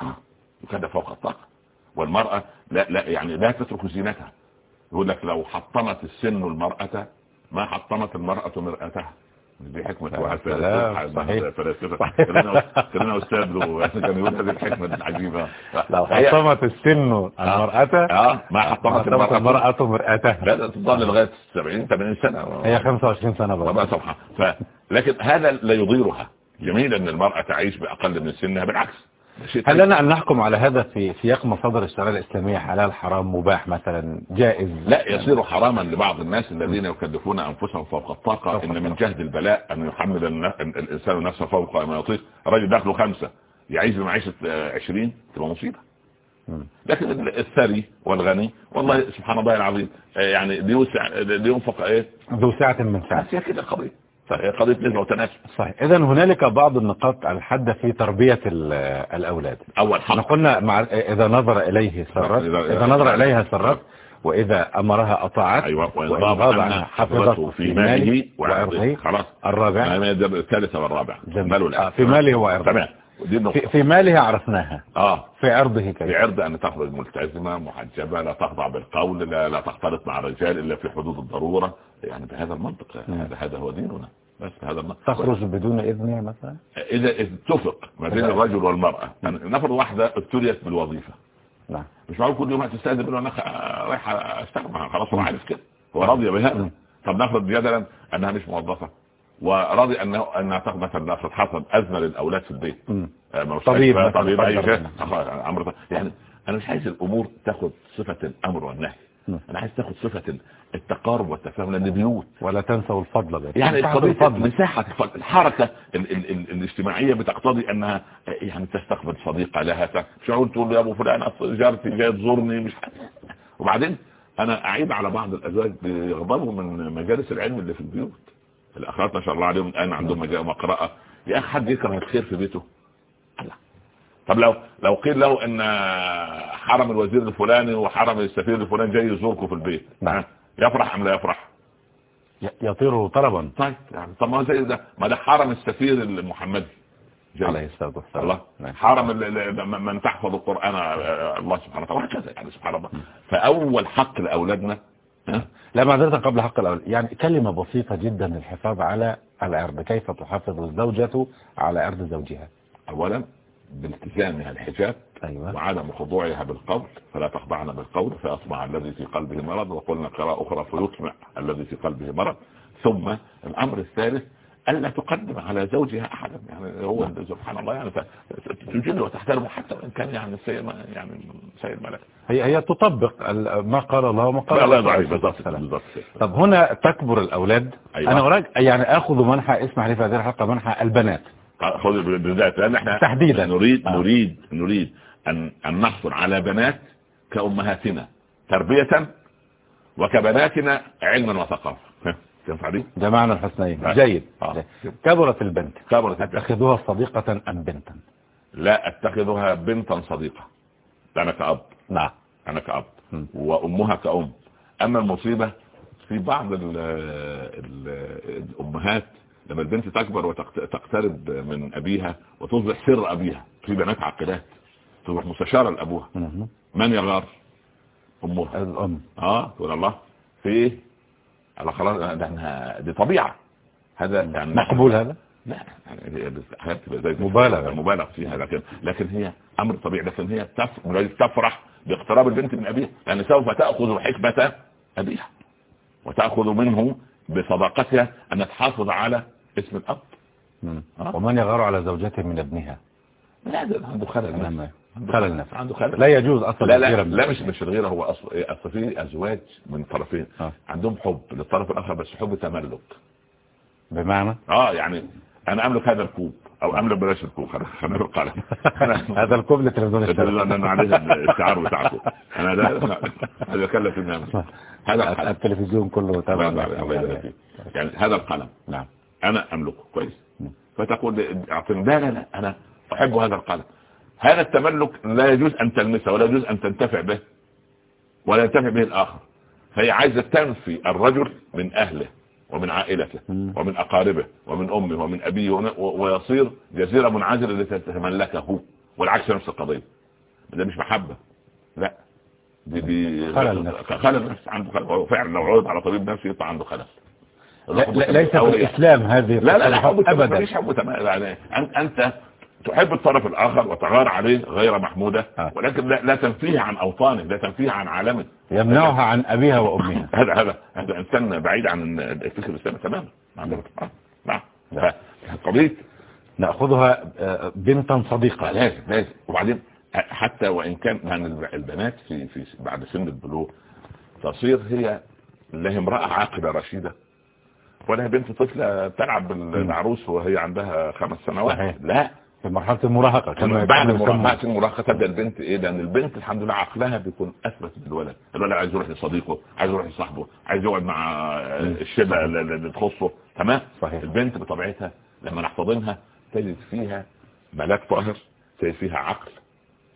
آه يكلف فوق الطاقة. والمرأة لا لا يعني لا تترك زينتها. يقول لك لو حطمت السن المرأة ما حطمت المرأة مرآتها. دي حكمة واحد فلاسفة كلنا أستاذ له كان يقول هذه الحكمة العجيبة. لو حطمت السن المرأة آه. ما حطمت المرأة. مرأتها. لا تظل لغاية 70 80 سنة. هي 25 سنة بقى صفحة. لكن هذا لا يضيرها. جميل أن المرأة تعيش بأقل من سنها بالعكس. هل لنا أن نحكم على هذا في سياق مصادر الشريعة الإسلامية؟ حلال حرام مباح مثلا جائز؟ لا يصير حراما لبعض الناس الذين يكلفون أنفسهم فوق الطاقة إن من جهد البلاء أن يحمل الإنسان نفسه فوق ما يطيق. رجل دخله خمسة يعيش بمعيشة عشرين تبقى مصيبة. لكن الثري والغني والله سبحان الله العظيم يعني لينفق إيه؟ ذو ساعة من ساعة هي كده فهي قضية نسبة وتناسب صحيح. اذا هنالك بعض النقاط الحادة في تربية الأولاد. أول حق. قلنا مع إذا نظر إليه سرت اذا نظر إليها سرت وإذا أمرها أطاعت أيوه وإن غاب عنها حفظته في ماله وعرضه. خلاص. الرابع. الثالثة والرابع. آه في ماله وعرضه تمام في, في ماله عرفناها. آه. في عرضه كيف في عرض أن تخرج ملتزمة محجبة لا تخضع بالقول لا, لا تختلط مع الرجال إلا في حدود الضرورة. يعني بهذا المنطق. هذا هذا هو ديننا. بس هذا النص تخرج بدون إذنها مثلا؟ إذا اتفق ما بين الرجل والمرأة. يعني نفر واحدة ابتليت بالوظيفة. نعم. مش معقول كل يوم هتستاذن منه؟ أنا رايح أستغنى. خلاص هو عارف كده. هو راضي بهذا. طب نفرض جدلا أنها مش موظفة. وراضي انه أنها تاخذ مثلا نفرض حصل أزمة للأولاد في البيت. آه، طبيب طبيب أي شيء. يعني أنا مش عايز الأمور تاخذ صفة الأمر والنهي. أنا عايز تاخد صفة التقارب والتفاهم لأن بيوت. ولا تنسوا الفضل. يعني الفضل. مساحة الفضل. الحركة ال ال ال الاجتماعية بتقتضي أنها يعني تستقبل صديقة لها. مش هقول تقول يا أبو فلان جارتي جاي تزورني مش وبعدين أنا أعيب على بعض الأزواج بيغضبوا من مجالس العلم اللي في البيوت. الأخوات ما شاء الله عليهم الآن عندهم مقرأة. يا أخي حد يكره الخير في بيته؟ الله طب لو لو قيل له إن حرم الوزير الفلاني وحرم السفير الفلاني جاي يزوركم في البيت نعم. يفرح أم لا يفرح؟ يطير طربا طيب يعني طب ما زي ده ما ده حرم السفير المحمدي. عليه الصلاة والسلام. نعم. حرم من تحفظ القرآن الله سبحانه وتعالى وهكذا يعني سبحان الله. فأول حق لأولادنا لا معذره قبل حق الأولاد. يعني كلمة بسيطة جدا للحفاظ على العرض. كيف تحافظ الزوجة على عرض زوجها؟ اولا بالتزامها الحجاب أيوة. وعدم خضوعها بالقول فلا تخضعن بالقول فيطمع الذي في قلبه مرض وقلنا قراءة أخرى فيطمع الذي في قلبه مرض. ثم الأمر الثالث ألا تقدم على زوجها أحدا يعني هو سبحان الله يعني تجل وتحترمه حتى وإن كان يعني السيد يعني سيد ملك هي هي تطبق ما قال الله وما قال الله بالضبط طب هنا تكبر الأولاد. أيوة. أنا أراك يعني أخذ منحى اسمح لي في هذه الحلقة منحى البنات. خذ بالذات لأن إحنا تحديدا. نريد آه. نريد نريد ان أن نحصل على بنات كأمهاتنا تربية وكبناتنا علما وثقافة. تنفع دي جمعنا الحسنين آه. جيد. آه. كبرت البنت. كبرت. البنت. أتخذوها صديقة أم بنتا؟ لا أتخذها بنتا صديقة. أنا كأب. نعم. أنا كأب. م. وأمها كأم. أما المصيبة في بعض ال ال الأمهات لما البنت تكبر وتقترب من أبيها وتصبح سر أبيها في بنات عاقلات تصبح مستشارة لأبوها. مهم. من يغار؟ أمها. الأم. آه تقول الله. في إيه؟ على خلاص ده إحنا دي طبيعة. هذا يعني مقبول هذا؟ لا يعني حاجات زي مبالغة. مبالغ فيها لكن لكن هي أمر طبيعي لكن هي تف- تفرح باقتراب البنت من أبيها لأن سوف تأخذ حكمة أبيها وتأخذ منه بصداقتها أن تحافظ على اسم. آه. ومن يغار على زوجته من ابنها لا ده عنده خلل نفسي. خلل نفسي. عنده خلل لا يجوز أصلا لا لا لا مش مش الغيره هو أصل أصل في أزواج من طرفين آه. عندهم حب للطرف الآخر بس حب تملك بمعنى آه يعني أنا أملك هذا الكوب أو املك بلاش الكوب. خلينا خلينا بالقلم هذا الكوب لتلفزيون الشرق أنا عليه الشعار بتاعكم أنا ده هذا كلف الناس. هذا التلفزيون كله تابع. يعني هذا القلم. نعم. أنا املكه كويس. مم. فتقول لي اعطني لا لا لا. أنا أحب هذا القلم. هذا التملك لا يجوز أن تلمسه ولا يجوز أن تنتفع به ولا ينتفع به الآخر. فهي عايزة تنفي الرجل من أهله. ومن عائلته. ومن أقاربه ومن أمه ومن و- ويصير جزيره منعزله لتتملكه والعكس نفس القضية. ده مش محبة. لا. دي دي خلل نفسي. خلل نفسي عنده خلل. هو فعلا لو عرض على طبيب نفسي يطلع عنده خلل. لا ليس في الإسلام هذه لا لا لا حب أبدا. مفيش حب تمام يعني أن- أنت تحب الطرف الآخر وتغار عليه غير محمودة آه. ولكن لا, لا تنفيه عن أوطانه لا تنفيه عن عالمه. يمنعها عن أبيها وأمها هذا هذا هذا إنسان بعيد عن الفكر الإسلامي تماما. نعم. آه. نعم قضية نأخذها آه، بنتا صديقة. لازم لازم. وبعدين حتى وإن كان يعني البنات في في بعد سن البلوغ تصير هي لا هي امرأة عاقلة رشيدة ولا بنت طفلة تلعب بالعروس وهي عندها خمس سنوات. لا. في مرحلة المراهقة كما بعد. مراهقة المراهقة تبدأ البنت إيه؟ لأن البنت الحمد لله عقلها بيكون أثبت من الولد الولد عايز يروح لصديقه عايز يروح لصاحبه عايز يقعد مع الشبه اللي تخصه. تمام؟ صحيح. البنت بطبيعتها لما نحتضنها تجد فيها ملاك طاهر تجد فيها عقل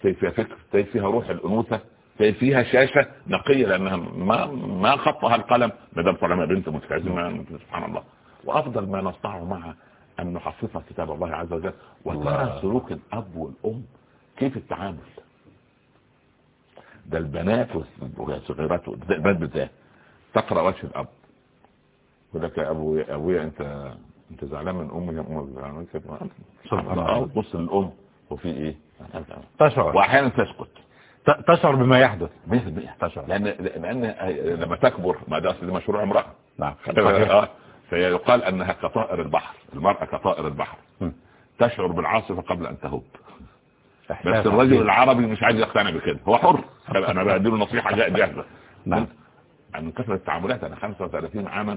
تجد فيها فكر تجد فيها روح الأنوثة تجد فيها شاشة نقية لأنها ما ما خطها القلم ما دام طالما بنت متكازمة سبحان الله. وأفضل ما نصنعه معها أن نحفظها كتاب الله عز وجل. وترى. سلوك الأب والأم كيف التعامل؟ ده البنات والصغيرات البنات بالذات. تقرأ وجه الأب. يقول لك يا أبو يا أبويا أنت أنت زعلان من أمي؟ يا أمك زعلان. منك. تبص للأم. وفي إيه؟ تشعر. وأحيانا تسكت. تشعر بما يحدث. تشعر. لأن لأن لما تكبر ما ده مشروع امرأة. نعم. فيقال أنها كطائر البحر المرأة كطائر البحر. تشعر بالعاصفة قبل أن تهب بس الرجل. العربي مش عايز يقتنع بكده هو حر أنا بديله نصيحة جا- جاهزة نعم. عن كثرة التعاملات أنا 35 عاما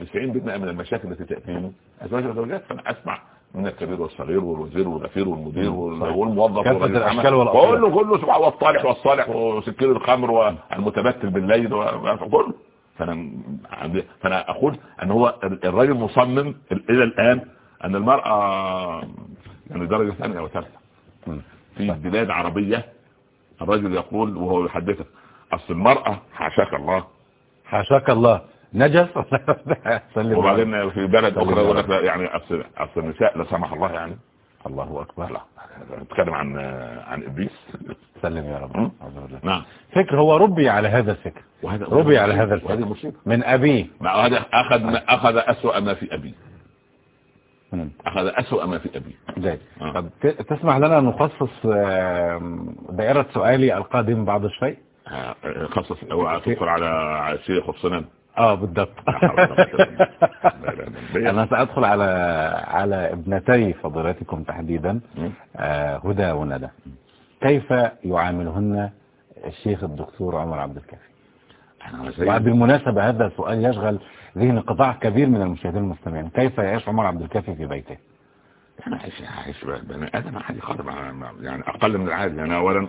90% من المشاكل التي تأتيني أزواج وزوجات فأنا أسمع من الكبير والصغير والوزير والغفير والمدير. والموظف كافة ورجل العمل. الأشكال والأطوار. بقول له كله سبحان والطالح والصالح وسكين الخمر والمتبتل بالليل وكله فانا فانا أقول ان هو الراجل مصمم إلى الان ان المرأة يعني درجة ثانية وثالثه م. في بلاد عربية الرجل يقول وهو يحدثك أصل المرأة حاشاك الله. حاشاك الله. نجس؟ وبعدين في بلد أخرى يقول. لك يعني أصل النساء لا سمح الله يعني. الله أكبر. لا نتكلم عن عن إبليس. سلم يا رب. م? عز وجل. نعم. فكر هو ربي على هذا الفكر. وهذا ربي على هذا الفكر. من أبيه. مع هذا أخذ أخذ أسوأ ما في ابي م. أخذ أسوأ ما في ابي جيد. آه. طب تسمح لنا نخصص دائرة سؤالي القادم بعض الشيء؟ آه، خصص أو تدخل على شيخ السنن. آه بالضبط. أنا سأدخل على على ابنتي فضيلتكم تحديدا? آه، هدى وندى. كيف يعاملهن الشيخ الدكتور عمر عبد الكافي؟ وبالمناسبة هذا سؤال يشغل ذهن قطاع كبير من المشاهدين المستمعين. كيف يعيش عمر عبد الكافي في بيته؟ أنا عايش عايش بني آدم مع- مع- يعني أقل من العادي. أنا اولا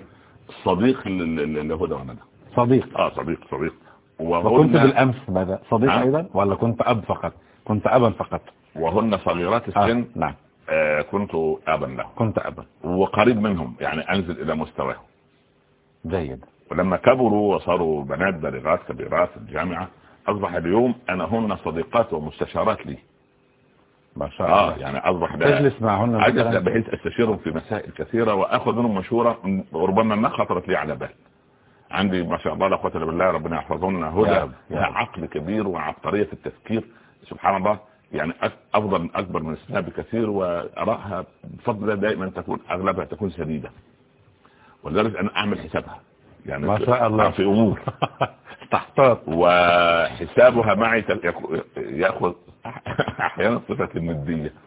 صديق لهدى وندى. صديق. آه صديق صديق. وكنت وهن بالامس ماذا؟ صديق ها؟ أيضا؟ ولا كنت أب فقط؟ كنت ابا فقط. وهن صغيرات آه. السن نعم. آه كنت ابا لهم. كنت ابا. وقريب منهم يعني أنزل إلى مستواهم. جيد. ولما كبروا وصاروا بنات بالغات كبيرات في الجامعة أصبح اليوم أنا هن صديقات ومستشارات لي. ما شاء الله. يعني أصبح ده تجلس معهن. أجلس؟ بحيث أستشيرهم في مسائل كثيرة وآخذ منهم مشورة ربما ما خطرت لي على بال. عندي ما شاء الله لا قوة إلا بالله ربنا يحفظهن. يا هدى. عقل كبير وعبقرية في التفكير. سبحان الله يعني أفضل أكبر من السنة بكثير وارائها بفضل الله دائما تكون أغلبها تكون سديدة ولذلك أنا أعمل حسابها. يعني ما شاء الله. في أمور. تحتاط. وحسابها معي ياخذ أحيانا صفة الندية هذا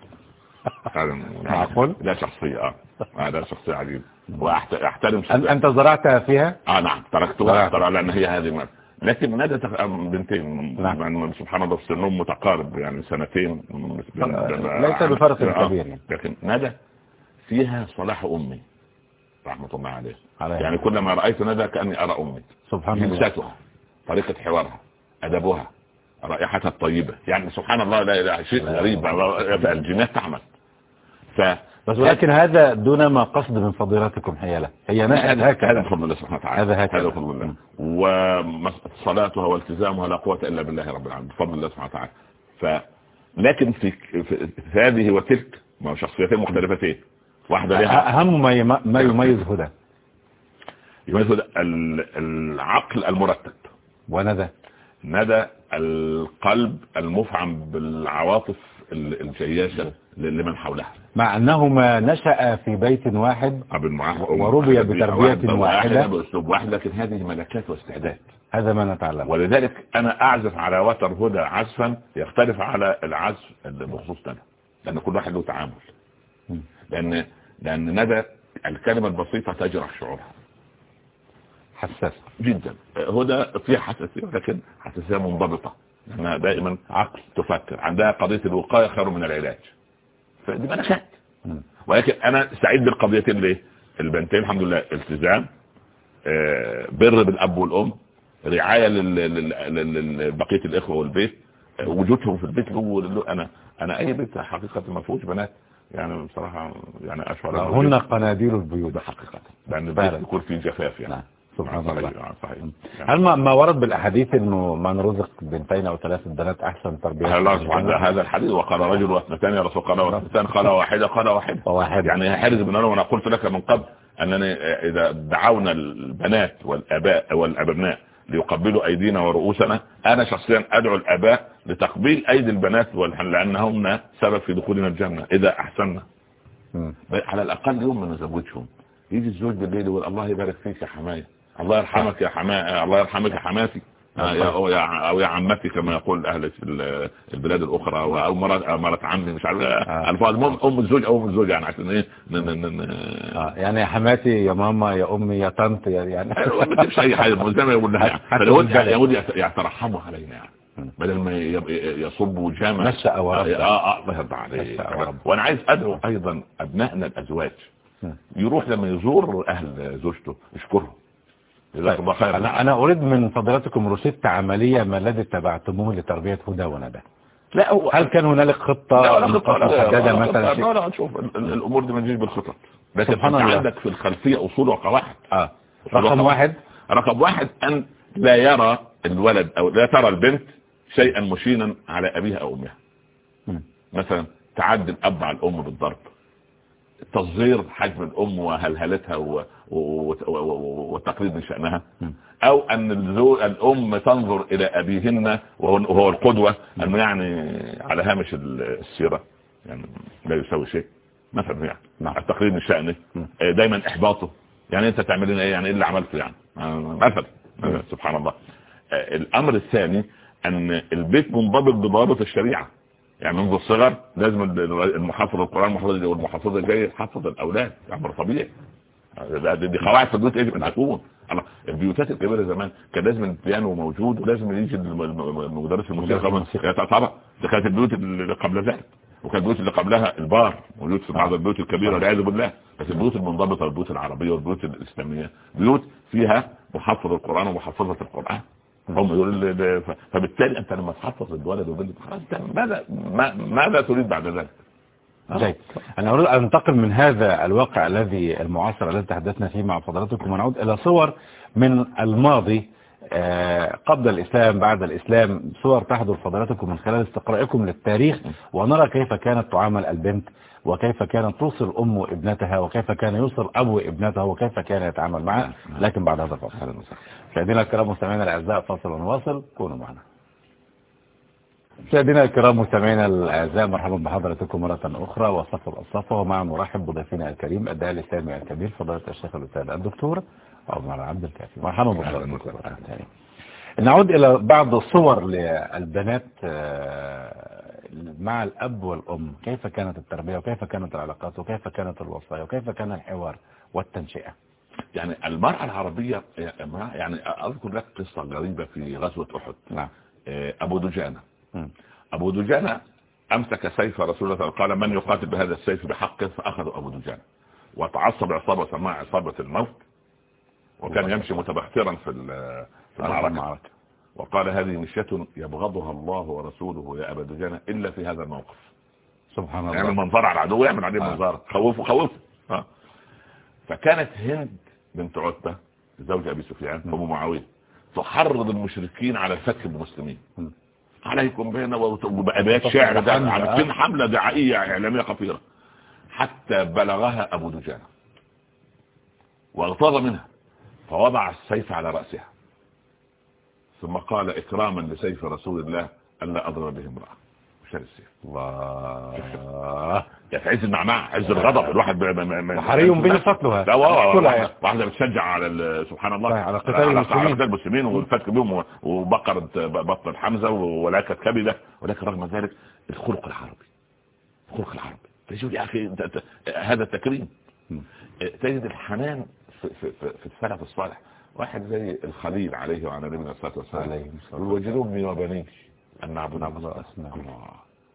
معقول؟ لا شخصية آه آه، لا شخصية عجيبة واحترم أن- شخصية أنت زرعت فيها آه نعم تركتها. ترى لأن هي هذه ما. لكن تف... بنتين نعم. يعني سبحان الله سنهم متقارب يعني سنتين ليس بفرق آه. كبير يعني. لكن ندى فيها صلاح أمي رحمة الله عليه. يعني كلما رأيت ندى كأني أرى أمي سبحان الله طريقة حوارها أدبها رائحتها الطيبة. يعني سبحان الله لا لا شيء غريب. الجينات تعمل. ف بس ولكن هذا دون ما قصد من فضيلتكم حيالة. هي هذا هذا هكذا. بفضل الله سبحانه وتعالى. هذا هكذا. هذا بفضل الله وصلاتها والتزامها لا قوة إلا بالله رب العالمين. بفضل الله سبحانه وتعالى. ف لكن في, في, هذه وتلك ما شخصيتين مختلفتين. واحدة لها أهم ما يم- ما يميز هدى. يميز ال- العقل المرتب. وندى ندى القلب المفعم بالعواطف ال- الجياشة لمن حولها. مع أنهما نشأ في بيت واحد وربي بتربية واحدة. بأسلوب واحد لكن هذه ملكات واستعداد. هذا ما نتعلم. ولذلك أنا أعزف على وتر هدى عزفا يختلف على العزف بخصوص ندى لأن كل واحد له تعامل. م. لأن لأن ندى الكلمة البسيطة تجرح شعورها. حساس. جدا. هدى فيها حساسية لكن حساسية منضبطة. لانها دائما عقل تفكر. عندها قضية الوقاية خير من العلاج. فدي ملكات م. ولكن أنا سعيد بالقضيتين ليه؟ البنتين الحمد لله التزام. آه، بر بالأب والأم. لل- لبقية الإخوة والبيت. آه، وجودهم في البيت له. أنا أنا أي بيت حقيقة ما فيهوش بنات. يعني بصراحة يعني أشعر هن قناديل البيوت؟ ده حقيقة. لأن. البيت يكون فيه جفاف يعني. نعم سبحان الله صحيح. صحيح هل ما ما ورد بالأحاديث أنه من رزق بنتين أو ثلاث بنات أحسن تربية هذا الحديث. وقال رجل واثنتان يا رسول الله واثنتان قال واحدة قال واحدة. واحد يعني حرز بن أنا قلت لك من قبل أنني إذا دعونا البنات والآباء والأبناء ليقبلوا أيدينا ورؤوسنا أنا شخصيا أدعو الآباء لتقبيل أيدي البنات لانهن سبب في دخولنا الجنة إذا أحسننا. مم. على الأقل يوم من نزوجهم. يجي الزوج بالليل يقول الله يبارك فيك يا حماية. الله يرحمك يا حماية الله يرحمك يا حماتي آه، يا- أو يا يا عمتي كما يقول أهل ال- البلاد الأخرى أو أو مرات مرات عمي مش عارف آه. الفاظ المهم أم الزوج أو أم الزوج يعني عشان إيه آه يعني يا حماتي يا ماما يا أمي يا طنط يا يعني ما تجيبش أي حاجة زي ما يقول لها يعني. اليهود يت- يترحموا علينا يعني. بدل ما يصبوا جامع نشأ وربى. آه آه الله يرضى عليك. وأنا عايز أدعو أيضا أبنائنا الأزواج. يروح لما يزور أهل زوجته يشكرهم جزاك الله خير. أنا أنا أريد من فضيلتكم روشتة عملية ما الذي اتبعتموه لتربية هدى وندى. لا هو هل كان هنالك خطة لا ولا خطة محددة مثلا؟ لا لا شوف ال- ال- الأمور دي ما تجيش بالخطط. لكن سبحان الله. عندك في الخلفية أصول وقواعد آه. رقم واحد؟ رقم واحد أن لا يرى الولد أو لا ترى البنت شيئا مشينا على أبيها أو أمها. مم. مثلا تعدي الأب على الأم بالضرب. تصغير حجم الأم وهلهلتها و- و- و- و- والتقليد من شأنها. أو أن الأم تنظر إلى أبيهن وهو القدوة أنه يعني على هامش ال- السيرة يعني لا يساوي شيء مثلا يعني. نعم. التقليد من شأنه. آه، دايما إحباطه. يعني أنت تعمل لنا إيه؟ يعني إيه اللي عملته يعني؟ آه، مثلا. سبحان الله. آه، الأمر الثاني أن البيت منضبط بضوابط الشريعة. يعني منذ الصغر لازم المحافظ القرآن المحافظ والمحافظ الجاي يحفظ الأولاد أمر طبيعي. ده- دي قواعد في البيوت يجب ان تكون البيوتات الكبيرة زمان كان لازم البيانو موجود ولازم يجي الم- الم- مدرس الموسيقى طبعا دي كانت البيوت اللي قبل ذلك وكانت البيوت اللي قبلها البار موجود في بعض البيوت الكبيرة والعياذ بالله. بس البيوت المنضبطة البيوت العربية والبيوت الإسلامية بيوت فيها محفظ القرآن ومحفظة القرآن. هم يقولوا فبالتالي أنت لما تحفظ الولد وبنت خلاص ماذا ماذا تريد بعد ذلك؟ جيد. أنا أريد أن ننتقل من هذا الواقع الذي المعاصر الذي تحدثنا فيه مع فضلاتكم ونعود إلى صور من الماضي آه، قبل الإسلام بعد الإسلام صور تحضر فضلاتكم من خلال استقرائكم للتاريخ ونرى كيف كانت تعامل البنت وكيف كانت توصل أم ابنتها وكيف كان يوصل أبو ابنته وكيف كان يتعامل معها لكن بعد هذا الفصل. مشاهدينا الكرام مستمعينا الأعزاء فاصل ونواصل. كونوا معنا. مشاهدينا الكرام مستمعينا الأعزاء مرحبا بحضراتكم مرة أخرى وصف الصفة ومع نرحب بضيفنا الكريم الداعي الإسلامي الكبير فضيلة الشيخ الأستاذ الدكتور عمر عبد الكافي. مرحبا بحضراتكم نعود إلى بعض الصور للبنات آه، مع الأب والأم. كيف كانت التربية وكيف كانت العلاقات وكيف كانت الوصايا وكيف كان الحوار والتنشئة؟ يعني المرأة العربية يعني أذكر لك قصة غريبة في غزوة أحد. نعم. آه، أبو دجانة. أبو دجانة أمسك سيف رسول الله قال من يقاتل بهذا السيف بحقه فأخذ أبو دجانة. وتعصب عصابة سماع عصابة الموت وكان يمشي متبخترا في المعركة. وقال هذه مشية يبغضها الله ورسوله يا أبا دجانة إلا في هذا الموقف. سبحان الله. يعمل منظر على العدو يعمل عليه آه. منظر خوفه خوفه. فكانت هند بنت عتبة زوج أبي سفيان أبو معاوية. تحرض المشركين على الفتح بالمسلمين عليكم بينا وبأبيات شعر ده عاملين حملة دعائية إعلامية خطيرة. حتى بلغها أبو دجانة. واغتاظ منها. فوضع السيف على رأسها. ثم قال إكراما لسيف رسول الله ألا أضرب به امرأة. السيف الله يا في عز المعنى عز الغضب. الواحد حري به قتلها لا واحدة بتشجع على سبحان الله. على قتال المسلمين. المسلمين والفتك بهم وبقرت بطن حمزة ولاكت كبده ولكن رغم ذلك الخلق العربي. الخلق العربي. تشوف يا أخي هذا التكريم. تجد الحنان في, في, في السلف الصالح. واحد زي الخليل عليه وعلى نبينا الصلاة والسلام. وجنوبني وبنيك أن نعبد الله. اسمع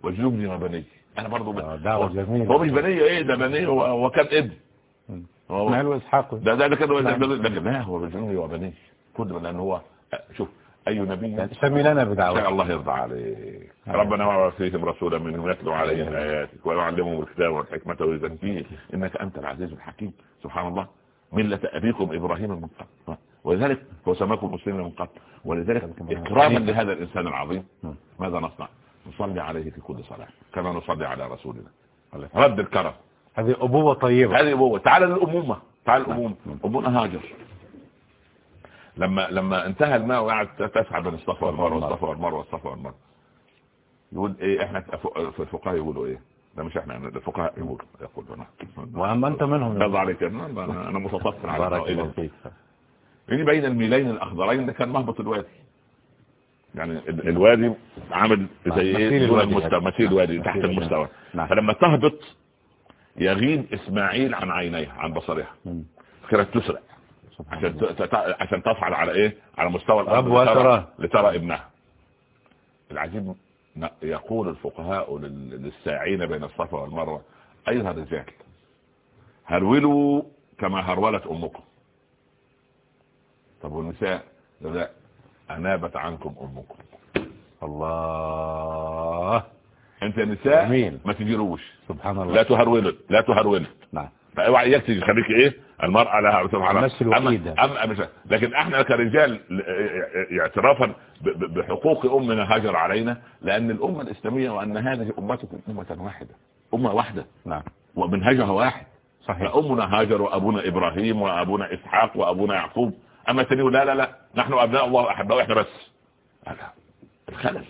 وجنوبني وبنيك أنا برضو آه، دعوة جميلة. هو مش بنية إيه؟ ده بنية هو كان ابن. اسماعيل واسحاق ده ده كان لكن لا هو بجنوبي وبنيه كل لأن هو شوف أي نبي سمي لنا بدعوة. الله يرضى عليك. ربنا وعلى فيهم رسولا منهم يتلو عليهم آياتك ويعلمهم الكتاب والحكمة ويزكيهم. إنك أنت العزيز الحكيم. سبحان الله. ملة أبيكم إبراهيم من قبل ولذلك هو سماكم مسلمين من قبل ولذلك إكراما لهذا الإنسان العظيم. ماذا نصنع؟ نصلي عليه في كل صلاة كما نصلي على رسولنا. رد الكرم. هذه أبوة طيبة. هذه أبوة. تعال للأمومة. تعال الأمومة. أمومة هاجر. لما لما انتهى الماء وقعد تسعى بين الصفا والمروة والصفا والمروة والصفا والمروة. يقول إيه إحنا الفقهاء يقولوا إيه؟ ده مش إحنا الفقهاء يقولوا يقولوا واما انت منهم. يرضى عليك أنا أنا متطفل على بارك يعني بين الميلين الأخضرين ده كان مهبط الوادي. يعني الوادي عامل زي إيه؟ مثيل الوادي. تحت المستوى. نعم. فلما تهبط يغيب إسماعيل عن عينيها عن بصرها. كانت تسرع عشان عشان تصعد على إيه؟ على مستوى الأرض. لترى, لترى ابنها. العجيب يقول الفقهاء للساعين بين الصفا والمروة أيها الرجال هرولوا كما هرولت أمكم. طب والنساء لا أنابت عنكم أمكم. الله. أنت نساء مين ما تجيروش سبحان الله. لا تهرولوا لا تهرولوا نعم. فاوعى اياك تجي خليك إيه؟ المرأة لها سبحان الله أما أما لكن إحنا كرجال اعترافا بحقوق أمنا هاجر علينا لأن الأمة الإسلامية وأن هذه أمتكم أمة واحدة. أمة واحدة. نعم. ومنهجها واحد. صحيح. فأمنا هاجر وابونا إبراهيم وأبونا إسحاق وأبونا يعقوب. أما تنيو لا لا لا. نحن أبناء الله أحباء إحنا بس. هذا الخلل.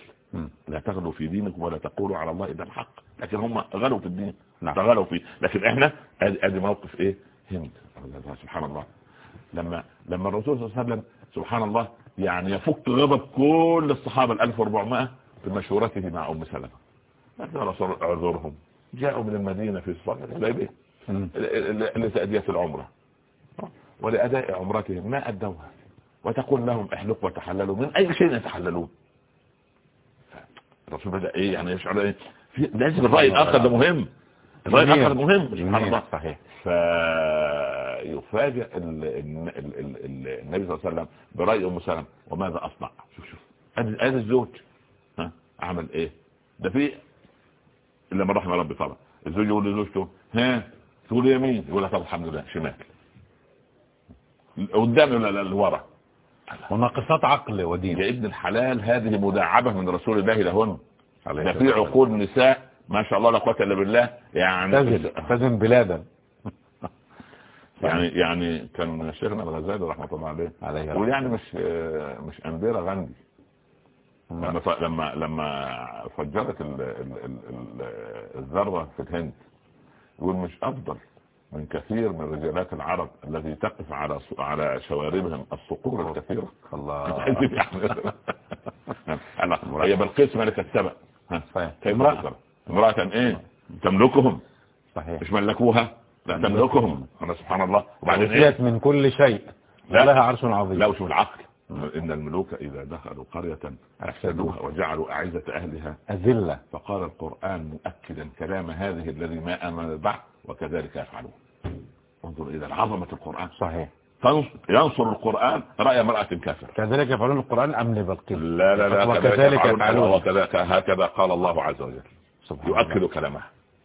لا تغلوا في دينكم ولا تقولوا على الله الا الحق. لكن هم غلوا في الدين. نعم. غلوا فيه لكن إحنا ادي موقف إيه؟ هند. سبحان الله. لما لما الرسول صلى الله عليه وسلم سبحان الله يعني يفك غضب كل الصحابة ال 1400 في مشورته مع أم سلمة. رسول أعذرهم. جاءوا من المدينة في الصلاة. الحديبية لتأدية العمرة. ولأداء عمرتهم ما أدوها. وتقول لهم احلقوا وتحللوا من أي شيء يتحللون؟ الرسول بدأ إيه يعني يشعر إيه؟ لازم الرأي الآخر ده مهم. الرأي الآخر مهم. سبحان الله. صحيح. فيفاجئ ال- ال- ال- ال- ال- النبي صلى الله عليه وسلم برأي أم سلمة. وماذا أصنع؟ شوف شوف. ادي الزوج. ها؟ أعمل إيه؟ ده في إلا من رحم ربي طبعا. الزوج يقول لزوجته ها؟ تقول يمين يقول لها طب الحمد لله. شمال. قدام ولا لا لورا وناقصات عقل ودين يا ابن الحلال هذه مداعبة من رسول الله لهن. عليه ده في عقول نساء ما شاء الله لا قوة إلا بالله يعني تزن تزن بلادا. يعني يعني كان شيخنا الغزالي رحمة الله عليه. عليه يقول يعني مش مش انديرا غاندي لما لما لما فجرت ال- ال- ال- ال- الذره في الهند يقول مش أفضل. من كثير من رجالات العرب التي تقف على على شواربهم الصقور الكثيرة. الله. أنا هي بلقيس ملكة سبأ. ها، صحيح. كيف امرأة. امرأة إيه؟ تملكهم. صحيح. مش ملكوها؟ لا تملكهم. أنا سبحان الله. وبعدين إيه؟ وفيت من كل شيء. لا. لها عرش عظيم. لا وشوف العقل. إن الملوك إذا دخلوا قرية أفسدوها وجعلوا أعزة أهلها أذلة. فقال القرآن مؤكدا كلام هذه الذي ما أمن بعد وكذلك يفعلون. انظر إلى عظمة القرآن. صحيح. ينصر القرآن رأي امرأة كافرة. كذلك يفعلون القرآن أم لبلقيس لا لا لا وكذلك يفعلون. وكذلك هكذا قال الله عز وجل. سبحان الله. يؤكد كلامه.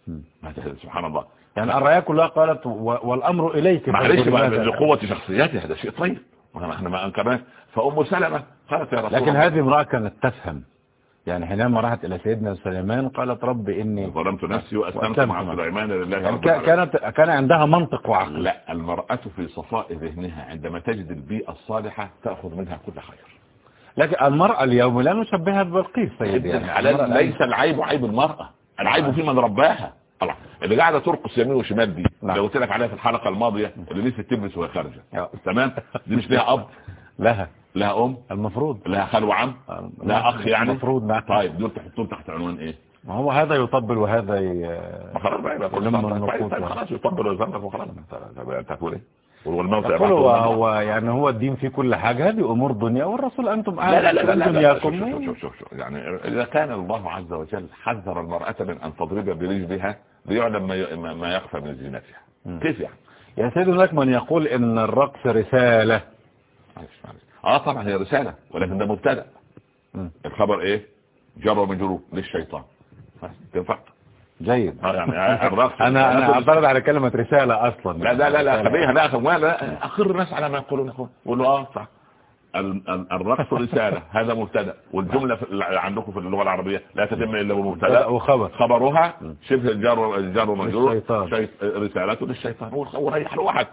مم. هذا سبحان الله. يعني الرأي كلها قالت والأمر إليك. معلش فانظر بقى ماذا- لقوة شخصيته هذا شيء طيب. إحنا ما أنكرناه. فأم سلمة قالت يا رسول لكن الله. هذه امرأة كانت تفهم. يعني حينما راحت إلى سيدنا سليمان قالت رب إني ظلمت نفسي وأسلمت مع سليمان لله يعني. كانت كان عندها منطق وعقل. لا المرأة في صفاء ذهنها عندما تجد البيئة الصالحة تأخذ منها كل خير. لكن المرأة اليوم لا نشبهها ببلقيس سيدي. يعني ليس العيب عيب المرأة. العيب في من رباها. طبعا. اللي قاعدة ترقص يمين وشمال دي نعم. لو قلت لك عليها في الحلقة الماضية اللي لسه تلبس وهي خارجة. آه. تمام؟ دي مش ليها أب؟ لها. لها أم؟ المفروض. لها خال وعم لها أخ يعني؟ المفروض نعم. طيب دول تحطهم تحت عنوان إيه؟ ما هو هذا يطبل وهذا ي... خلاص بقى خلاص طيب. خلاص يطبل وخلاص. انت- انت هتقول إيه؟ يبعث هو. هو يعني هو الدين في كل حاجة هذه أمور دنيا والرسول أنتم لا لا لا لا, لا, لا, لا شوف, شوف, شوف, شوف, شوف يعني إذا كان الله عز وجل حذر المرأة من أن تضرب برجلها ليعلم ما ما- يخفى من زينتها. كيف يعني؟ يا سيد هناك من يقول إن الرقص رسالة. آه طبعا هي رسالة ولكن ده مبتدأ. الخبر إيه؟ جر ومجرور للشيطان. بس تنفع جيد. آه يعني أنا أنا أعترض على كلمة رسالة أصلا. لا لا لا لا خليها لا لا أخر الناس على ما يقولون. يا أخوان قولوا آه صح. ال- ال- الرقص رسالة. هذا مبتدأ. والجملة عندكم في اللغة العربية لا تتم إلا بمبتدأ. وخبر. خبرها شبه الجار الجار. شيط- رسالة للشيطان. وريح الواحد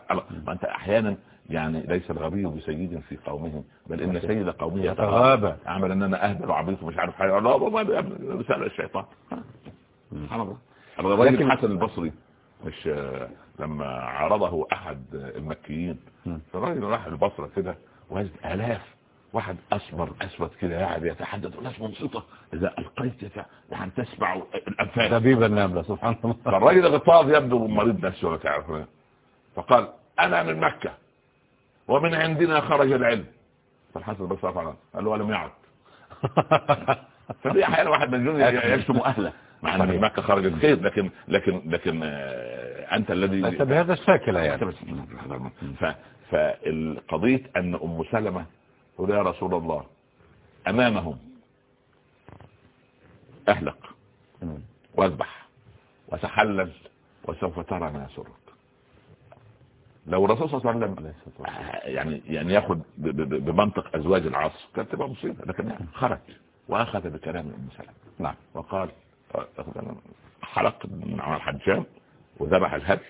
ما أنت أحيانا يعني ليس الغبي بسيد في قومه بل إن سيد قومه يتغابى. أعمل أن أنا أهبل وعبيط ومش عارف حاجة لا رسالة الشيطان سبحان الله. الراجل لكن- الحسن البصري مش لما عرضه أحد المكيين مم. فالراجل راح البصرة كده وجد آلاف واحد اسمر أسود كده قاعد يتحدث والناس منصتة إذا ألقيت يت- يعني تسمع الأنفاس. دبيب النملة سبحان الله. فالراجل الغطاس يبدو مريض نفسه ولا تعرف فقال أنا من مكة ومن عندنا خرج العلم. فالحسن البصري قال قال له ولم يعد؟ ففي أحيانا واحد مجنون يشتم أهله. مع إن في مكة خرج الخير لكن لكن لكن آه، أنت الذي ليس بهذا الشكل يعني. ف فالقضية أن أم سلمة تقول يا رسول الله أمامهم اهلق. وأذبح. وتحلل. وسوف ترى ما يسرك. لو الرسول صلى الله عليه وسلم آه، يعني يعني ياخذ بمنطق أزواج العصر كانت تبقى مصيبة لكن خرج. وأخذ بكلام أم سلمة. نعم. وقال حلق مع الحجام وذبح الهدي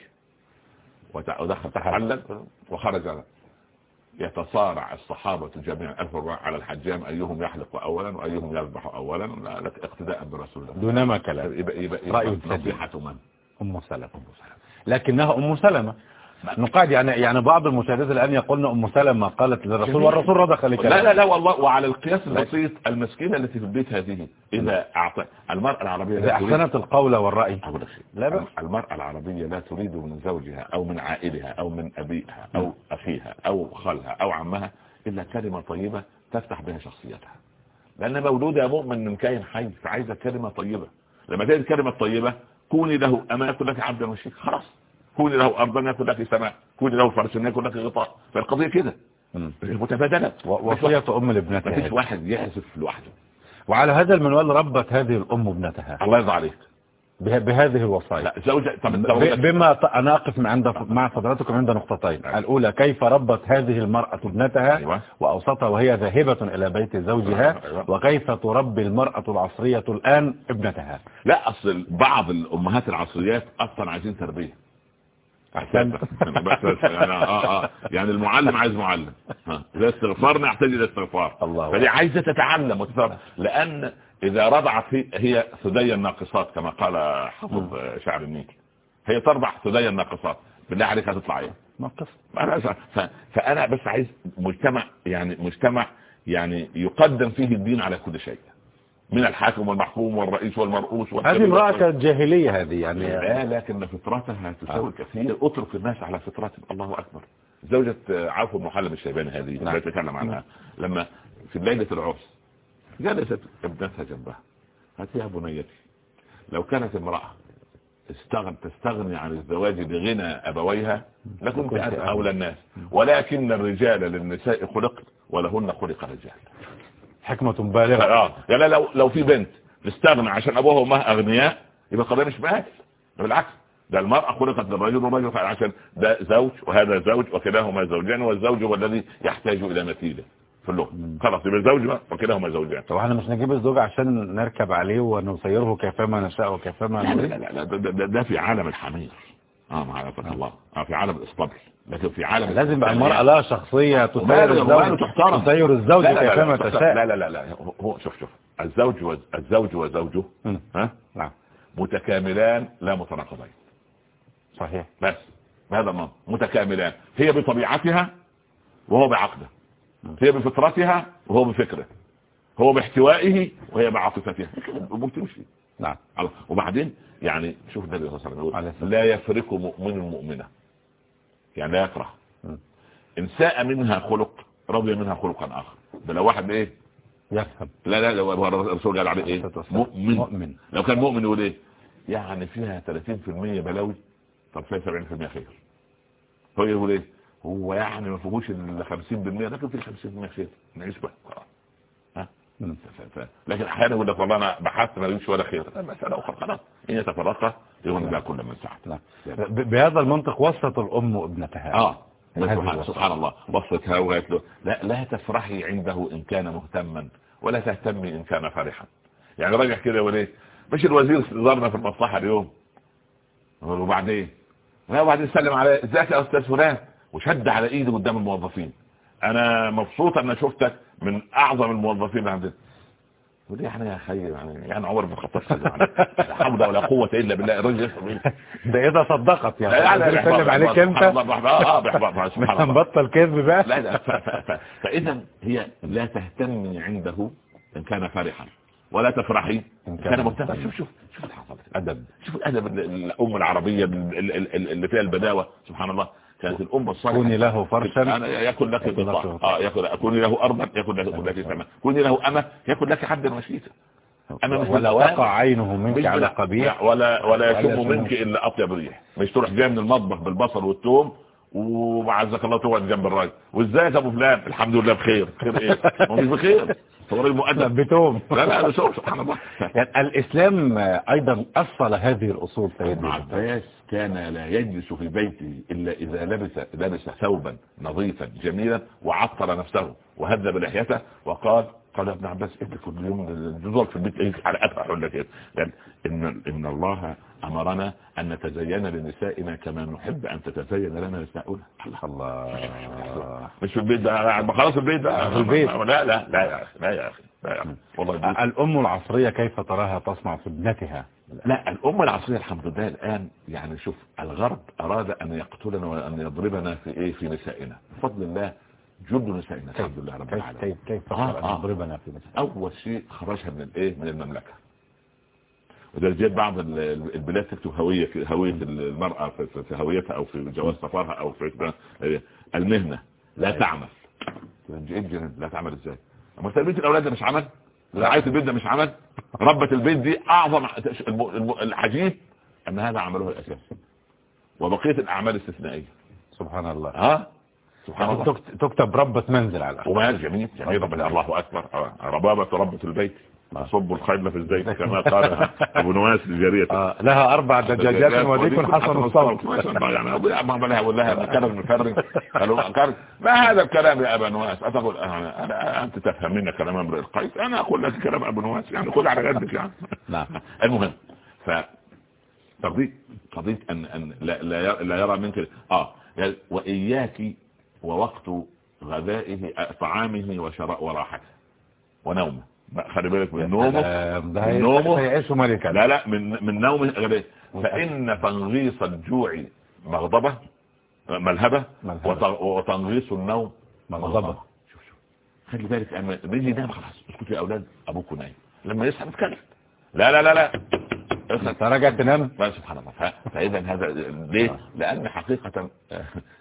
وت- ودخل تحلل وخرج يتصارع الصحابة جميعا. أثروا على الحجام أيهم يحلق أولا وأيهم يذبح أولا. لا لك اقتداء برسول الله. دون ما كلام. رأي. نصيحة من. أم سلمة. لكنها أم سلمة. نقاد يعني يعني بعض المشاهدات الآن يقولن أم سلمة قالت للرسول. والرسول رضخ لكلام لا لا لا والله وعلى القياس البسيط المسكينة التي في البيت هذه إذا أعطى المرأة العربية إذا أحسنت القول والرأي. لا. المرأة العربية لا تريد من زوجها أو من عائلها أو من أبيها أو أخيها أو خالها أو عمها إلا كلمة طيبة تفتح بها شخصيتها. لأن مولودة يا مؤمن من كائن حي فعايزة كلمة طيبة. لما تجد كلمة طيبة كوني له أما يكون لك عبدا وشيك خلاص. كوني له ارضا يكون لك سماء كوني له فرس يكون لك غطاء. فالقضية كده. و- وصية أم لابنتها فيش واحد يعزف لوحده. وعلى هذا المنوال ربت هذه الأم ابنتها. الله يرضى عليك. به- بهذه الوصايا. لا زوجة طب بما أنا أقف عند مع حضراتكم عند نقطتين. أيوة. الأولى كيف ربت هذه المرأة ابنتها؟ أيوة. وأوسطها وهي ذاهبة إلى بيت زوجها. أيوة. وكيف تربي المرأة العصرية الآن ابنتها؟ لا أصل بعض الأمهات العصريات أصلا عايزين تربية. أحسن بس بس يعني آه آه. يعني المعلم عايز معلم. اذا استغفرنا يحتاج إلى استغفار. الله. فدي عايزة تتعلم وتتعلم لأن إذا رضعت هي- ثدي الناقصات كما قال حافظ شعر النيل. هي ترضع ثدي الناقصات. بالله عليك هتطلع إيه؟ ف- فأنا بس عايز مجتمع يعني مجتمع يعني يقدم فيه الدين على كل شيء. من الحاكم والمحكوم والرئيس والمرؤوس هذه امرأة كانت جاهلية هذه يعني لا لكن فطرتها تساوي كثير. اترك الناس على فطرتهم الله أكبر. زوجة عوف بن محلب الشيباني هذه نعم. لا تتكلم عنها. لما في ليلة العرس جلست ابنتها جنبها. قالت يا بنيتي لو كانت امرأة استغن تستغني عن الزواج لغنى أبويها لكنت أولى. الناس. ولكن الرجال للنساء خلق ولهن خلق رجال حكمة بالغة. آه يعني لو لو في بنت تستغنى عشان أبوها وأمها أغنياء يبقى القضية مش مآكل بالعكس ده المرأة خلقت للرجل والرجل خلق عشان ده زوج وهذا زوج وكلاهما زوجان والزوج هو الذي يحتاج إلى مثيله في اللغة. خلاص يبقى زوج بقى وكلاهما زوجان. طب إحنا مش نجيب الزوج عشان نركب عليه ونسيره كيفما نشاء وكيفما لا لا لا, لا ده, ده, ده في عالم الحمير. آه معرفة الله. آه في عالم الاسطبل لكن في عالم لازم بقى المرأة لها شخصية تسير الزوج. تحترم. تسير الزوج لا لا لا كيفما لا تشاء. لا لا لا لا هو شوف شوف. الزوج وز- الزوج وزوجه. ها نعم. متكاملان لا متناقضين. صحيح. بس. بهذا النظر متكاملان. هي بطبيعتها وهو بعقده. هي بفطرتها وهو بفكره. هو باحتوائه وهي بعاطفتها الأمور تمشي. نعم. وبعدين يعني شوف النبي صلى الله عليه وسلم لا يفرق مؤمن مؤمنة. يعني لا يكره. إن ساء منها خلق رضي منها خلقا آخر. ده لو واحد إيه؟ يفهم. لا لا لو الرسول قال عليه إيه؟ والسلام. مؤمن. مؤمن. لو كان مؤمن يقول إيه؟ يعني فيها 30% بلاوي. طب فيها 70% خير. هو يقول إيه؟ هو يعني ما فيهوش ال 50% لكن في 50% خير. نعيش بقى. لكن أحيانا يقول لك والله أنا بحثت ما لقيتش ولا خير. لا، مسألة أخرى. خلاص. إن يتفرقا يغني بها كل من سعته نعم. بهذا المنطق وسط الأم ابنتها آه. سبحان. سبحان الله. بصتها وقالت له لا لا تفرحي عنده إن كان مهتما ولا تهتمي إن كان فرحا. يعني راجع كده يقول إيه مش الوزير زارنا في المصلحة اليوم. وبعدين لا وبعدين سلم على ازيك يا أستاذ فلان وشد على إيده قدام الموظفين. أنا مبسوط أن شفتك من أعظم الموظفين عندنا. ودي يعني يا أخي يعني يعني عمر بن الخطاب يعني لا حول ولا قوة إلا بالله. الراجل ده إذا صدقت يعني. لا سلم عليك أنت. آه سبحان هنبطل كذب بقى. لا لا فإذا هي لا تهتمي عنده إن كان فرحا ولا تفرحي إن إن كان مهتما. شوف شوف شوف اللي حصل ادب شوف الأدب ال- الأم العربية ال- ال- ال- اللي فيها البداوة. سبحان الله. كانت الام الصالحة كوني له فرشا أنا يكن لك غطاء. آه يكن كوني له ارضا يكن لك سماء كوني له أمة يكن لك حدا مشيتا أنا مش ولا. تقع عينه منك على قبيح ولا ولا يشم منك. إلا أطيب ريح. مش تروح جاي من المطبخ بالبصل والثوم وعزك الله تقعد جنب الراجل. وازيك يا أبو فلان؟ الحمد لله بخير. خير إيه؟ هو مش بخير. هو راجل مؤدب ثبتهم لا لا ده شوف سبحان الله. يعني الإسلام أيضا أصل هذه الأصول ابن سيدنا عباس كان لا يجلس في بيته إلا إذا لبس لبس ثوبا نظيفا جميلا وعطر نفسه وهذب لحيته وقال قال ابن عباس انت كل يوم الجزر في البيت إيه على افرح ولا كده يعني إن إن الله أمرنا أن نتزين لنسائنا كما نحب أن تتزين لنا نساؤنا. الله. الله. مش في البيت ده خلاص البيت ده. في البيت. لا لا لا يا أخي لا يا أخي والله الأم العصرية كيف تراها تصنع في ابنتها؟ لا الأمة العصرية الحمد لله الآن يعني شوف الغرب أراد أن يقتلنا وأن يضربنا في إيه في نسائنا. بفضل الله جند نسائنا الحمد لله رب العالمين. كيف كيف آه، أن آه. يضربنا في مثل أول شيء خرجها من الإيه من المملكة. جاء بعض ال- ال- البلاد تكتب هوية هوية المرأة في, هويتها أو في جواز سفرها أو في المهنة لا تعمل. إيه؟ لا تعمل إزاي؟ أما تربية الأولاد ده مش عمل؟ رعاية البيت ده مش عمل؟ ربة البيت دي الم- العجيب أن هذا عمله الأساسي. وبقية الأعمال استثنائية. سبحان الله. ها؟ سبحان الله. تكت- تكتب ربة منزل على الأقل وما جميل جميل. ربنا الله أكبر. آه. ربابة ربة البيت. صب الخيل في الزيت كما قال أبو نواس لجاريته آه لها أربع دجاجات وديك حسن الصوت ما الله يعني. أبو ما بلها ولا كلام مفرق قالوا قال ما هذا الكلام يا أبا نواس؟ أتقول أنا أنت تفهم منا كلام امرئ القيس. أنا أقول لك كلام أبو نواس يعني خذ على قدك يعني. نعم. المهم ف قضية قضية أن أن لا لا يرى, لا يرى منك. آه وإياك ووقت غذائه طعامه وشراء وراحته. ونومه. خلي بالك من نومه آه، من ملكا لا لا من من نومه غير- فإن تنغيص الجوع مغضبة ملهبة ملهبة. وت- وتنغيص النوم مغضبة. شوف شوف. خلي بالك أما بيجي ينام خلاص. اسكتوا يا أولاد أبوكم نايم. لما يصحى نتكلم لا لا لا لا. انت راجع تنام؟ ما سبحان الله. فإذا هذا ليه؟ لأن حقيقة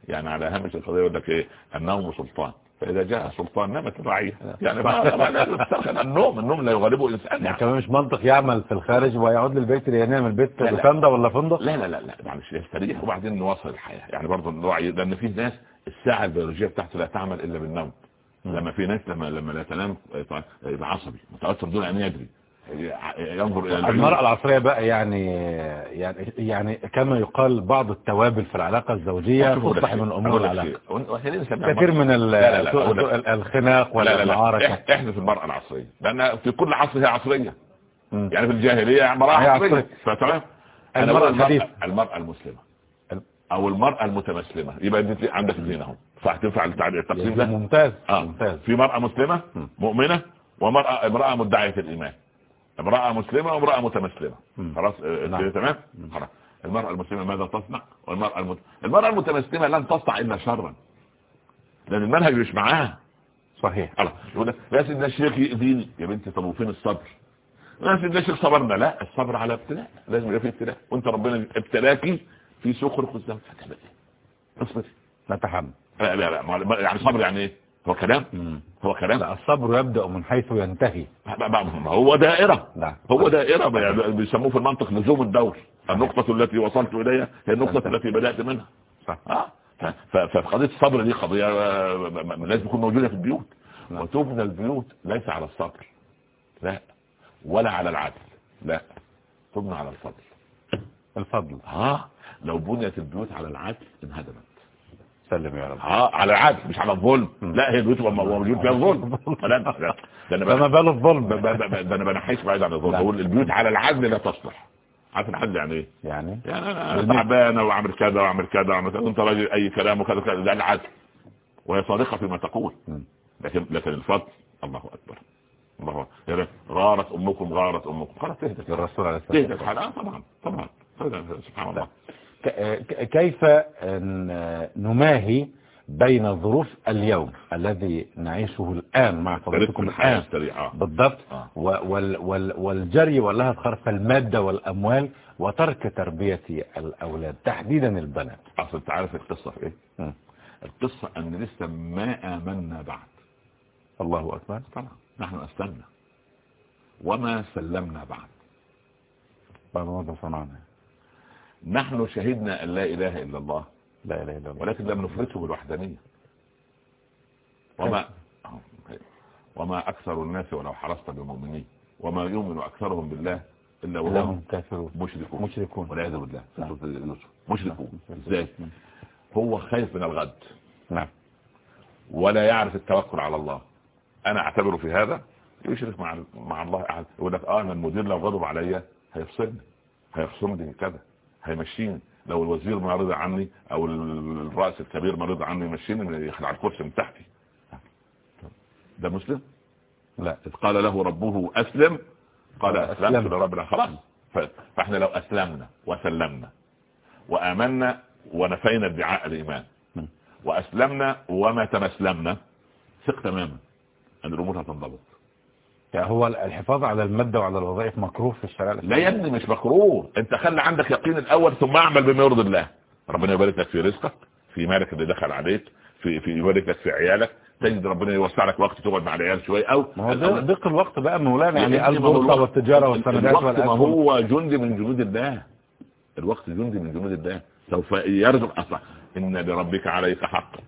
يعني على هامش القضية يقول لك إيه؟ النوم سلطان. فإذا جاء سلطان نامت الرعية يعني ما تسترخي. النوم النوم لا يغلبه انسان يعني. كمان مش منطق يعمل في الخارج ويعود للبيت لينام البيت. لوكاندا ولا فندق؟ لا لا لا لا معلش يستريح. وبعدين نواصل الحياة. يعني برضه الوعي لأن في ناس الساعة البيولوجية بتاعته لا تعمل إلا بالنوم. لما في ناس لما لما لا تنام يبقى عصبي متأثر دون أن يدري. ينظر إلى. المرأة العصرية بقى يعني يعني يعني كما يقال بعض التوابل في العلاقة الزوجية لك من لك العلاقة. كثير؟ من لا، لا، الخناق لا لا لا. والمعاركة إح- إحنا في المرأة العصرية. لأن في كل عصر هي عصرية. يعني في الجاهلية امرأة عصرية. عصرية. فتمام المرأة الحديثة. المرأة المسلمة. ال- أو المرأة المتمسلمة. يبقى دي عندك اثنين أهو. صح تنفع التقسيم ده؟ ممتاز آه. ممتاز. في مرأة مسلمة. مؤمنة؟ ومرأة امرأة مدعية الإيمان. امرأة مسلمة وامرأة متمسلمة. خلاص آه، نعم. تمام؟ خلاص. المرأة المسلمة ماذا تصنع؟ والمرأة المت... المرأة المتمسلمة لن تصنع إلا شرا. لأن المنهج مش معاها. صحيح. خلاص. يقول لك لا سيدنا الشيخ يأذيني يا بنتي طب وفين الصبر. لا سيدنا الشيخ صبرنا. لا الصبر على ابتلاء. لازم يبقى في ابتلاء. وانت ربنا ابتلاكي في سخر إيه اصبري لا لا لا. ما- ما- يعني صبر يعني إيه؟ هو كلام. مم. هو كلام. لا الصبر يبدأ من حيث ينتهي. هو دائرة. نعم هو دائرة. يعني بيسموه في المنطق لزوم الدور النقطة التي وصلت إليها هي النقطة التي بدأت منها. صح. آه. فقضية الصبر دي قضية آه، لازم تكون موجودة في البيوت. نعم. وتبنى البيوت ليس على الصبر لا. ولا على العدل. لا. تبنى على الفضل. الفضل. ها لو بنيت البيوت على العدل انهدمت. سلم يا رب. ها على العدل مش على الظلم. لا هي ما- موجود فيها الظلم. لا لا ده أنا فما بقى- باله الظلم. ده أنا بنحيش بعيد عن الظلم. بقول البيوت على العدل لا تصلح. عارف العدل يعني إيه؟ يعني؟ يعني أنا. تعبانة وأعمل كذا وأعمل كذا وأعمل كذا. وأنت راجل أي كلام وكذا كذا ده العدل. وهي صادقة فيما تقول. لكن لكن الفضل الله أكبر. الله أكبر. يعني غارت أمكم غارت أمكم. خلاص تهدى للرسول عليه الصلاة تهدى والسلام. آه طبعا طبعا. سبحان الله. كيف نماهي بين ظروف اليوم الذي نعيشه الآن مع الحياة الآن؟ السريعه بالضبط. آه. وال وال والجري واللهث خرف المادة والأموال وترك تربية الأولاد تحديدا البنات. أصل أنت عارف القصة في إيه؟ مم. القصة أن لسه ما آمنا بعد. الله أكبر. طبعا. نحن أسلمنا. وما سلمنا بعد. بعد ماذا صنعنا نحن شهدنا أن لا إله إلا الله. لا إله إلا الله. ولكن لم نفرده بالوحدانية. وما وما أكثر الناس ولو حرصت بمؤمنين وما يؤمن أكثرهم بالله إلا إلا وهم هم كافرون. مشركون. مشركون. والعياذ بالله. نعم. مشركون. إزاي؟ هو خايف من الغد. نعم. ولا يعرف التوكل على الله. أنا أعتبره في هذا يشرك مع مع الله أحد. يقول لك آه أنا المدير لو غضب عليا هيفصلني هيخصمني كذا. هيمشيني. لو الوزير ما رضى عني أو ال- الرئيس الكبير ما رضى عني يمشيني يخلع الكرسي من تحتي. ده مسلم؟ لا. إذ قال له ربه أسلم قال قال أسلمت أسلمت. لرب العالمين خلاص فإحنا لو أسلمنا وسلمنا وآمنا ونفينا ادعاء الإيمان م. وأسلمنا وما تمسلمنا ثق تماما أن الأمور هتنضبط. هو الحفاظ على المادة وعلى الوظائف مكروه في الشريعة لا؟ يا ابني مش مكروه. انت خلي عندك يقين الأول ثم اعمل بما يرضي الله. ربنا يبارك لك في رزقك في مالك اللي دخل عليك في في يبارك لك في عيالك. تجد ربنا يوسع لك وقت تقعد مع العيال شوية أو ما هو ضيق الوقت بقى مولانا يعني الوقت- والتجارة والسندات الوقت ما هو جند من جنود الله. الوقت جندي من جنود الله. سوف يرزق. أصلا إن لربك عليك حقا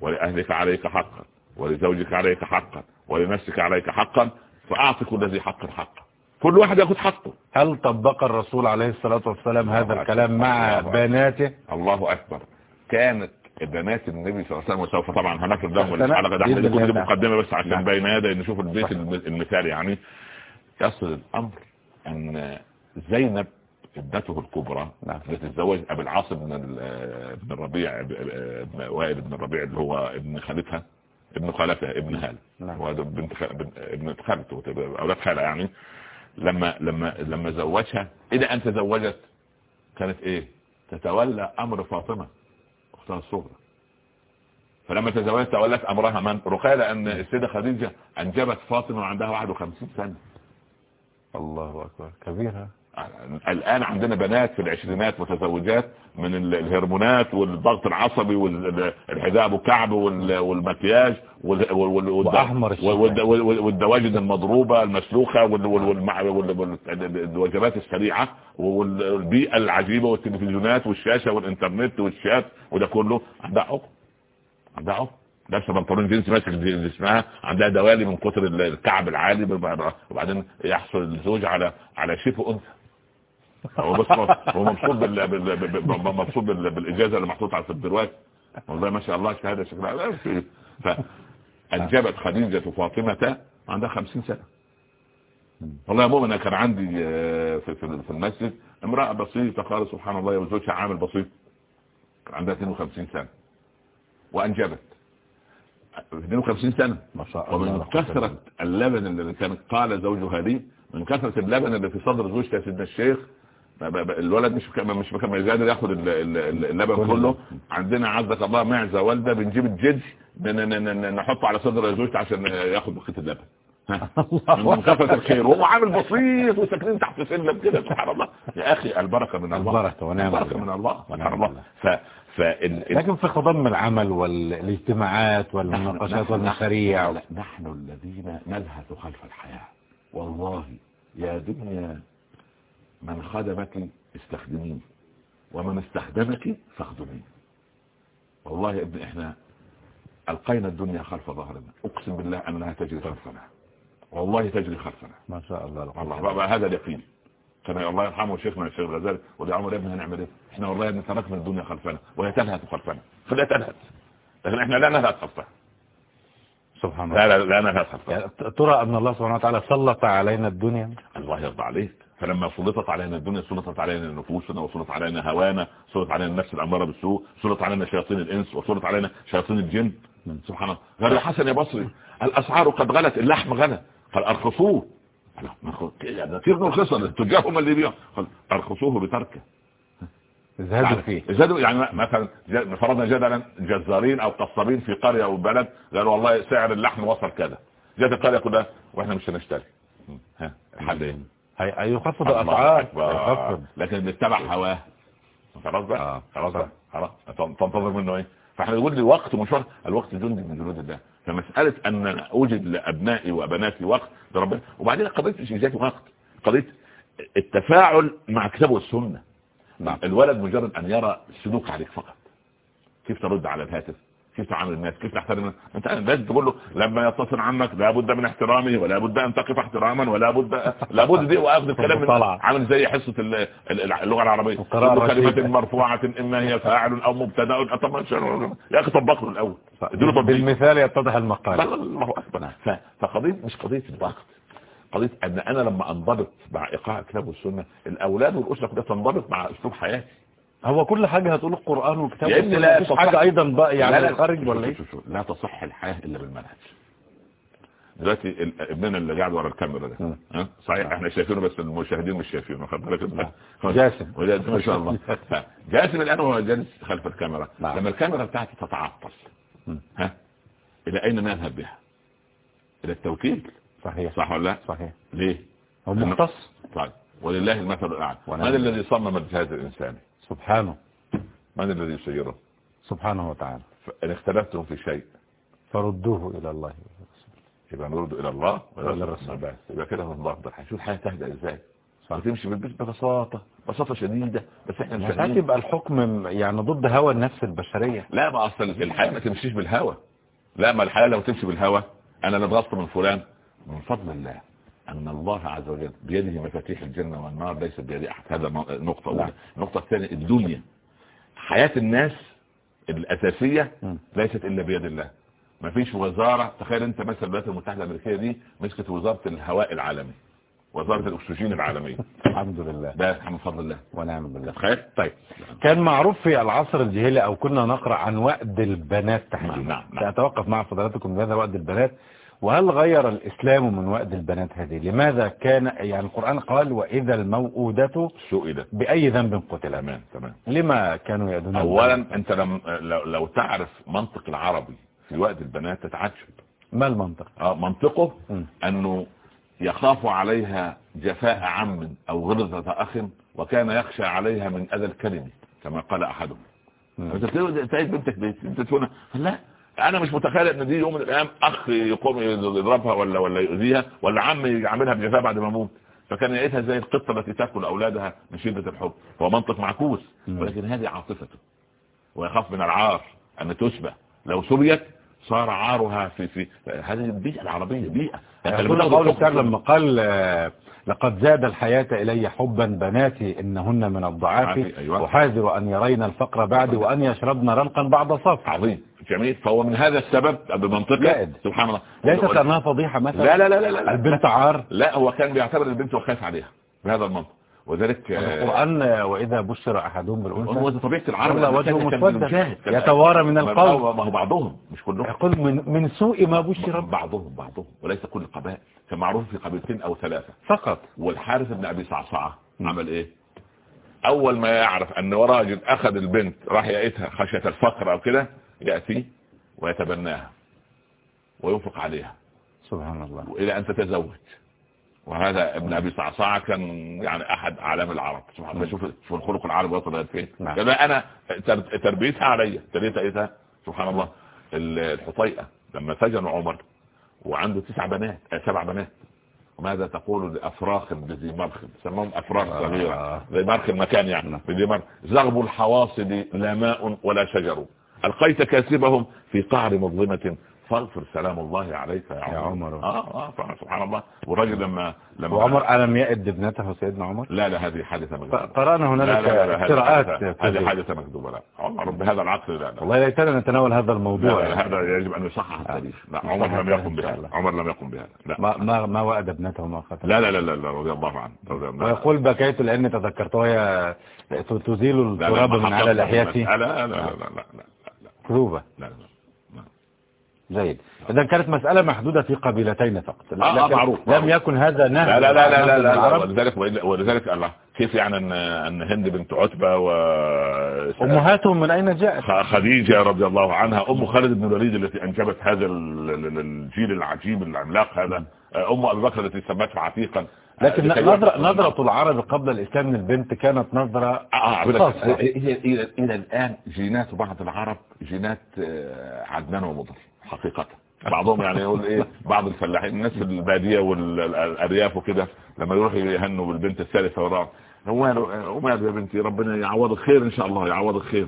ولأهلك عليك حقا ولزوجك عليك حقا ولنفسك عليك حقا فأعطي كل ذي حق حقا كل واحد يأخذ حقه هل طبق الرسول عليه الصلاة والسلام هذا الكلام مع بناته الله أكبر كانت بنات النبي صلى الله عليه وسلم وسوف طبعا هنفرد لهم أحسن. الحلقة ده إحنا الله. كل مقدمة بس عشان نعم. بين يدي نشوف البيت صحيح. الم- المثالي يعني يصل الأمر أن زينب ابنته الكبرى نعم. التي تزوج أبي العاص بن ال- بن الربيع وائل بن الربيع اللي هو ابن خالتها ابن خالتها ابن هال. نعم. هو بنت خ- بن- ابن خالته أولاد خالة يعني. لما لما لما زوجها إذا أن تزوجت كانت إيه؟ تتولى أمر فاطمة أختها الصغرى. فلما تزوجت تولت أمرها من؟ رقية لأن السيدة خديجة أنجبت فاطمة وعندها 51 سنة. الله أكبر. كبيرة. الآن عندنا بنات في العشرينات متزوجات من ال- الهرمونات والضغط العصبي والحذاء ابو كعب وال- والمكياج والدواجن المضروبة المسلوخة والوجبات السريعة والبيئة العجيبة والتلفزيونات والشاشة والإنترنت والشات وده كله. عندها عقم عندها عقم لابسه بنطلون جينز ماسك جسمها عندها دوالي من كتر ال- الكعب العالي. وبعدين يحصل الزوج على على شبه أنثى. هو بس هو مبسوط بال... بال... بال... مبسوط بال... بالإجازة اللي محطوطه على الدروات والله ما شاء الله شهاده شكلها فانجبت خديجة فاطمة عندها 50 سنة. والله يا مؤمن أنا كان عندي آه، في في في المسجد امرأة بسيطة خالص سبحان الله وزوجها عامل بسيط. كان عندها 52 سنة. وأنجبت. 52 سنة. ما شاء الله. ومن كثرة اللبن اللي كان قال زوجها لي من كثرة اللبن اللي في صدر زوجتي يا سيدنا الشيخ الولد مش مش مكمل قادر ياخد ال- ال- ال- اللبن كله. عندنا عزك الله معزة والدة بنجيب الجدي نحطه على صدر زوجتي عشان ياخد بقية اللبن. من كثرة الخير. وهو عامل بسيط وساكنين تحت سلم كده سبحان الله. يا أخي البركة من الله. البركة ونعم البركة الله. من الله. سبحان الله. ف فال لكن في خضم العمل والاجتماعات والمناقشات والمشاريع. نحن, نحن الذين نلهث خلف الحياة. والله يا دنيا. من خدمك استخدميه ومن استخدمك فاخدميه والله يا ابن إحنا ألقينا الدنيا خلف ظهرنا. أقسم بالله أنها تجري خلفنا. والله تجري خلفنا. ما شاء الله. الله بقى, بقى هذا اليقين. كان الله يرحمه شيخنا الشيخ الغزالي وده عمر يا ابني هنعمل إيه إحنا والله يا ابني تركنا الدنيا خلفنا وهي تلهث خلفنا. فلا تلهث. لكن إحنا لا نلهث خلفها. سبحان الله. لا لا لا نلهث خلفها. ترى أن الله سبحانه وتعالى سلط علينا الدنيا؟ الله يرضى عليك. فلما سلطت علينا الدنيا سلطت علينا نفوسنا وسلط علينا هوانا سلط علينا النفس الأمارة بالسوء سلط علينا شياطين الإنس وسلط علينا شياطين الجن. سبحان الله. قال له حسن يا بصري. الأسعار قد غلت اللحم غلى. قال أرخصوه. كده كتير نرخصها التجار هم اللي بيبيعوا. قال أرخصوه بتركه. زهدوا فيه. زادوا يعني مثلا فرضنا جدلا جزارين أو قصابين في قرية أو بلد قالوا والله سعر اللحم وصل كذا. جت القرية كلها وإحنا مش هنشتري. ها الحل إيه؟ هي- هيخفض أكبر. هيخفض لكن بنتبع هواه. خلاص بقى؟ آه. خلاص بقى. خلاص. تن- تنتظر منه إيه؟ فإحنا نقول لي وقت مش وقت. الوقت جندي من جنود الله. فمسألة أن أوجد لأبنائي وبناتي وقت لربنا. وبعدين قضية مش ذات وقت. قضية التفاعل مع الكتاب والسنة. نعم. الولد مجرد أن يرى سلوك عليك فقط. كيف ترد على الهاتف؟ كيف تعامل الناس؟ كيف تحترم؟ أنت لازم تقول له لما يتصل عنك لابد من احترامه ولا بد أن تقف احتراما ولا بد لابد دي وأخذ الكلام. عامل زي حصة ال- ال- اللغة العربية. كل كلمة. مرفوعة اما هي فاعل أو مبتدأ. طب يا أخي طبق له الأول بالمثال يتضح المقال. الله أكبر. فقضيه مش قضية الوقت قضية أن أنا لما أنضبط مع إيقاع الكتاب والسنة الأولاد والأسرة كلها تنضبط مع أسلوب حياتي. هو كل حاجة هتقول القرآن يا ابني والسنة، لا تصح. حاجة أيضا بقى يعني لا خارج ولا شوف. لا تصح الحياة إلا بالمنهج. دلوقتي ابننا اللي قاعد ورا الكاميرا ده. ها؟ صحيح إحنا شايفينه بس المشاهدين مش شايفينه خد بالك أنت؟ جاسم. وجاسم ما شاء الله. جاسم الآن هو جالس خلف الكاميرا. نعم. لما الكاميرا بتاعتي تتعطل. ها؟ إلى أين نذهب بها؟ إلى التوكيل. صحيح. صح ولا لا؟ صحيح. ليه؟ هو مختص. طيب. ولله المثل الأعلى. من. الذي صمم الجهاز الانساني سبحانه. من الذي يسيره؟ سبحانه وتعالى. فان اختلفتم في شيء. فردوه إلى الله. يبقى نرد إلى الله وإلى الرسول. بس. يبقى كده هنضاف ده هنشوف الحياة تهدى إزاي. صح. وتمشي بالبيت ببساطة. بساطة شديدة. بس إحنا مش ساعات فاهمين. يبقى الحكم يعني ضد هوى النفس البشرية. لا ما أصل الحياة ما تمشيش بالهوى. لا ما الحياة لو تمشي بالهوى أنا اللي اتغصت من فلان. من فضل الله. أن الله عز وجل بيده مفاتيح الجنة والنار ليس بيد أحد. هذا اولى نعم. النقطة الثانية الدنيا. حياة الناس الأساسية مم. ليست إلا بيد الله. ما فيش وزارة. تخيل أنت مثلا الولايات المتحدة الأمريكية دي مسكت وزارة الهواء العالمي وزارة الأكسجين العالمية. الحمد لله. ده من فضل الله. ونعم بالله. تخيل؟ طيب. كان معروف في العصر الجاهلي أو كنا نقرأ عن وأد البنات تحديدا. نعم، نعم،. سأتوقف مع فضلاتكم بهذا وأد البنات. وهل غير الإسلام من وأد البنات هذه؟ لماذا كان يعني القرآن قال وإذا الموءودة سئلت. بأي ذنب قتل. تمام تمام. لما كانوا يأدون اولا البنات؟ أنت لم لو, لو تعرف منطق العربي في وقت البنات تتعجب. ما المنطق؟ آه منطقه مم. أنه يخاف عليها جفاء عم أو غلظة أخ وكان يخشى عليها من أذى الكلمة كما قال تقول تايد بنتك بيت انت تقول لا. أنا مش متخيل إن دي يوم من الأيام أخ يقوم يضربها ولا ولا يؤذيها ولا عم يعملها بجفاء بعد ما يموت. فكان يعيدها زي القطة التي تأكل أولادها من شدة الحب. هو منطق معكوس. ولكن هذه عاطفته. ويخاف من العار أن تشبه. لو سبيت صار عارها في في هذه البيئة العربية بيئة. أنت لما قال لقد زاد الحياة إلي حبا بناتي إنهن من الضعاف. أيوة. أحاذر أن يرين الفقر بعدي وأن يشربن رلقا بعد صف عظيم. جميل. فهو من هذا السبب بمنطقه جائد. سبحان الله. ليست أنها فضيحة مثلا. لا لا لا لا, لا. البنت عار. لا هو كان بيعتبر البنت وخاف عليها بهذا المنطق. وذلك القرآن وإذا بشر أحدهم بالأنثى ده طبيعة العرب وجهه. كان- يتوارى من القوم. ما هو بعضهم مش كلهم. يقول من من سوء ما بشر. بعضهم بعضهم. وليس كل القبائل كان معروف في قبيلتين أو ثلاثة. فقط. والحارث بن أبي صعصعة عمل إيه؟ أول ما يعرف أن راجل أخذ البنت راح يقيتها خشية الفقر أو كده يأتي ويتبناها وينفق عليها سبحان الله. وإلى أن تتزوج. وهذا ابن أبي صعصعه كان يعني أحد أعلام العرب. سبحان الله شوف شوف الخلق العربي وصل لغايه فين. نعم. كان أنا تر- تربيتها عليا تربيتها سبحان الله. ال- الحطيئه لما سجن عمر وعنده تسع بنات آه، سبع بنات. وماذا تقول لأفراخ بذي مرخ؟ سموهم أفراخ آه. صغيرة. زي مرخ المكان يعني نعم. بذي مرخ. زغب الحواصل لا ماء ولا شجر. القيت كاسبهم في قعر مظلمه فاغفر سلام الله عليك يا عمر, يا عمر. آه آه سبحان الله والراجل لما لما وعمر ألم يئد ابنته سيدنا عمر لا لا هذه حادثه مكذوبه قرأنا لا هنالك لا لا لا، هذه. حادثه مكذوبه لا عمر بهذا العقل لا لا والله ليتنا نتناول هذا لا، الموضوع لا، هذا يجب ان يصحح التاريخ لا عمر لم يقم بهذا. عمر لم يقم بهذا لا ما ما ما وأد ابنته ما قتل لا لا لا لا, لا رضي الله عنه رضي الله عنه ويقول بكيت لأني تذكرت وهي تزيل لا، لا، التراب من على لحيتي لا لا لا لا لا لا لا جيد. إذا كانت مسألة محدودة في قبيلتين فقط. آه، آه، معروف، لم. يكن هذا نهج لا لا لا لا لا, لا. ولذلك ولذلك الله كيف يعني ان أن هند بنت عتبة و أمهاتهم من أين جاءت؟ خديجة رضي الله عنها أم خالد بن الوليد التي أنجبت هذا ال- ال- الجيل العجيب العملاق هذا. أم أبي بكر التي سمته عتيقا. لكن نظرة, نظرة العرب قبل الإسلام للبنت كانت نظرة آه. هي إلى إلى الآن جينات بعض العرب جينات آه، عدنان ومضر حقيقة. بعضهم يعني يقول إيه بعض الفلاحين الناس في البادية والأرياف وكده لما يروحوا يهنوا بالبنت الثالثة والرابعه وماله وماله يا بنتي ربنا يعوضك خير إن شاء الله يعوضك خير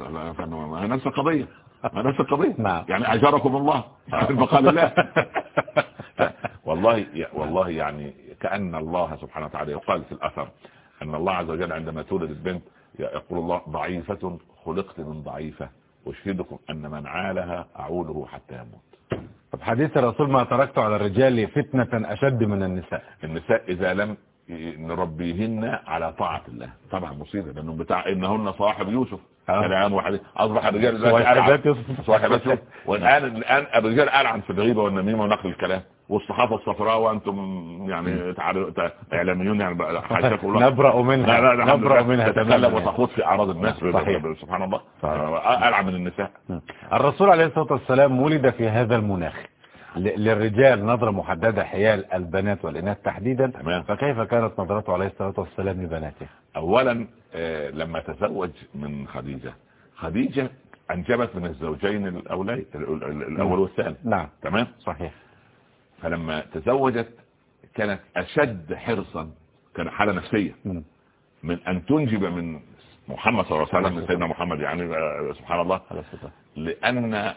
نفس القضية. ما نفس القضية. نعم. يعني اجركم الله. المقال الله والله والله يعني كأن الله سبحانه وتعالى يقال في الأثر أن الله عز وجل عندما تولد البنت يقول الله ضعيفة خلقت من ضعيفة أشهدكم أن من عالها أعوله حتى يموت. طب حديث الرسول ما تركت على الرجال فتنة أشد من النساء. النساء إذا لم نربيهن على طاعة الله. طبعا مصيبة لأنه بتاع إنهن صواحب يوسف. آه. كلام واحد. أصبح الرجال. صواحبات يوسف. والآن الآن الرجال ألعن في الغيبة والنميمة ونقل الكلام. والصحافة الصفراء وأنتم يعني إعلاميون يعني الله نبرأ منها. نبرأ. منها تتكلم تماما وتخوض في أعراض الناس. سبحان الله. صحيح. آه، ألعن من النساء. الرسول عليه الصلاة والسلام ولد في هذا المناخ. للرجال نظرة محددة حيال البنات والإناث تحديدا. تمام. فكيف كانت نظرته عليه الصلاة والسلام لبناته؟ اولا آه، لما تزوج من خديجة. خديجة أنجبت من الزوجين الاولين ال- ال- الأول والثاني. نعم. تمام؟ صحيح. فلما تزوجت كانت أشد حرصا كان حالة نفسية. مم. من أن تنجب من محمد صلى الله عليه وسلم من سيدنا محمد يعني آه، سبحان الله. لأن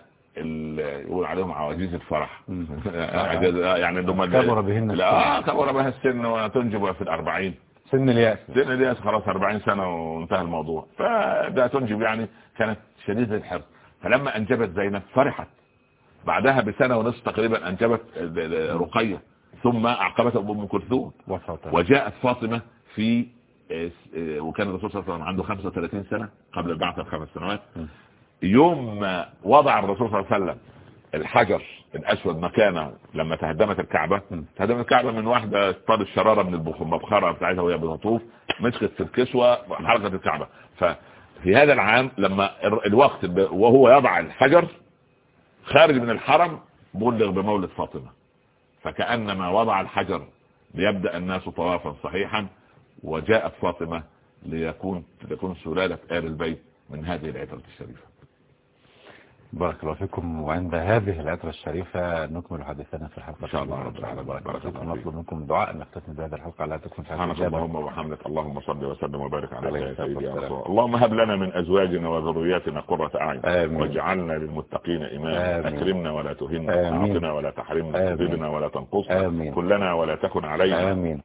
يقول عليهم عواجيز الفرح. يعني دم كبر بهن لا كبر بها السن وتنجب في الأربعين. سن اليأس. سن اليأس خلاص 40 سنة وانتهى الموضوع. فده تنجب يعني كانت شديدة الحرص. فلما أنجبت زينب فرحت. بعدها بسنة ونصف تقريبا أنجبت رقية ثم أعقبتها أم كلثوم. وجاءت فاطمة في وكان الرسول صلى الله عليه وسلم عنده 35 سنة قبل البعثة بخمس سنوات. يوم ما وضع الرسول صلى الله عليه وسلم الحجر الأسود مكانه لما تهدمت الكعبة تهدمت الكعبة من واحدة اصطاد الشرارة من المبخرة بتاعتها وهي بتطوف مسكت في الكسوة حركة الكعبة. ففي هذا العام لما الوقت وهو يضع الحجر خارج من الحرم بلغ بمولد فاطمة. فكأنما وضع الحجر ليبدأ الناس طوافا صحيحا وجاءت فاطمة ليكون ليكون سلالة آل البيت من هذه العترة الشريفة. بارك الله فيكم. وعند هذه العطرة الشريفة نكمل حديثنا في الحلقة إن شاء الله رب العالمين. بارك الله نطلب منكم دعاء نختتم بهذه الحلقة. لا تكون سبحانك اللهم وبحمدك. اللهم صل وسلم وبارك على سيدي اللهم هب لنا من أزواجنا وذرياتنا قرة أعين. واجعلنا للمتقين إماما. أكرمنا ولا تهنا. أعطنا ولا تحرمنا. زدنا ولا تنقصنا. كلنا ولا تكن علينا. آمين.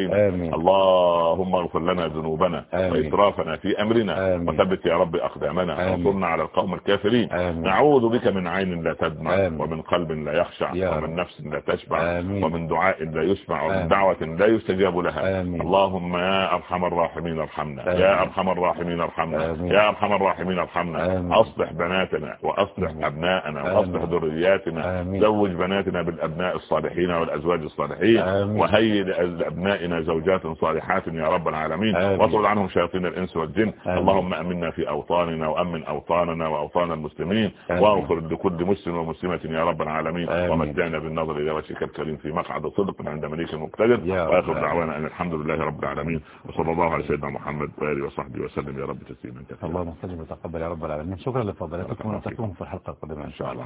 آمين. اللهم اغفر لنا ذنوبنا وإسرافنا في أمرنا آمين. وثبت يا رب أقدامنا وانصرنا على القوم الكافرين آمين. نعوذ بك من عين لا تدمع آمين. ومن قلب لا يخشع ومن نفس لا تشبع آمين. ومن دعاء لا يسمع ومن دعوة لا يستجاب لها آمين. اللهم يا أرحم الراحمين ارحمنا آمين. يا أرحم الراحمين ارحمنا آمين. يا أرحم الراحمين ارحمنا آمين. أصلح بناتنا وأصلح آمين. أبناءنا وأصلح ذرياتنا زوج بناتنا بالأبناء الصالحين والأزواج الصالحين وهيئ لأبنائنا لنا زوجات صالحات يا رب العالمين. واطرد عنهم شياطين الإنس والجن. آمين. اللهم أمنا في أوطاننا وأمن أوطاننا وأوطان المسلمين. واغفر لكل مسلم ومسلمة يا رب العالمين. ومتعنا بالنظر إلى وجهك الكريم في مقعد صدق عند مليك مقتدر. وآخر دعوانا أن الحمد لله رب العالمين. وصلى الله على سيدنا محمد وآله وصحبه وسلم يا رب تسليما كثيرا. اللهم صل وتقبل يا رب العالمين. شكرا لفضلاتكم ونلتقيكم في الحلقة القادمة إن شاء الله.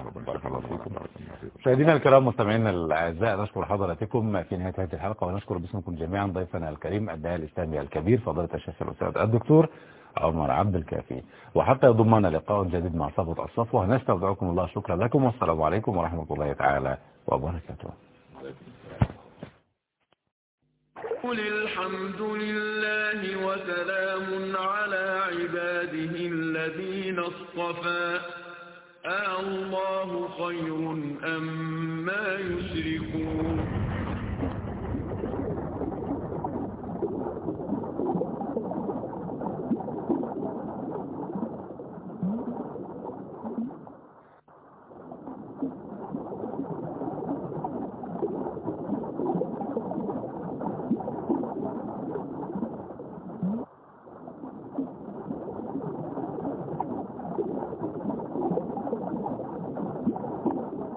مشاهدينا الكرام مستمعينا الأعزاء نشكر حضراتكم في نهاية هذه الحلقة ونشكر باسمكم جميعا. ضيفنا الكريم الداعي الإسلامي الكبير فضيلة الشيخ الأستاذ الدكتور عمر عبد الكافي. وحتى يضمنا لقاء جديد مع صفوة الصفوة نستودعكم الله شكرا لكم والسلام عليكم ورحمة الله تعالى وبركاته. قل الحمد لله وسلام على عباده الذين اصطفى. آه الله خير أم ما يشركون.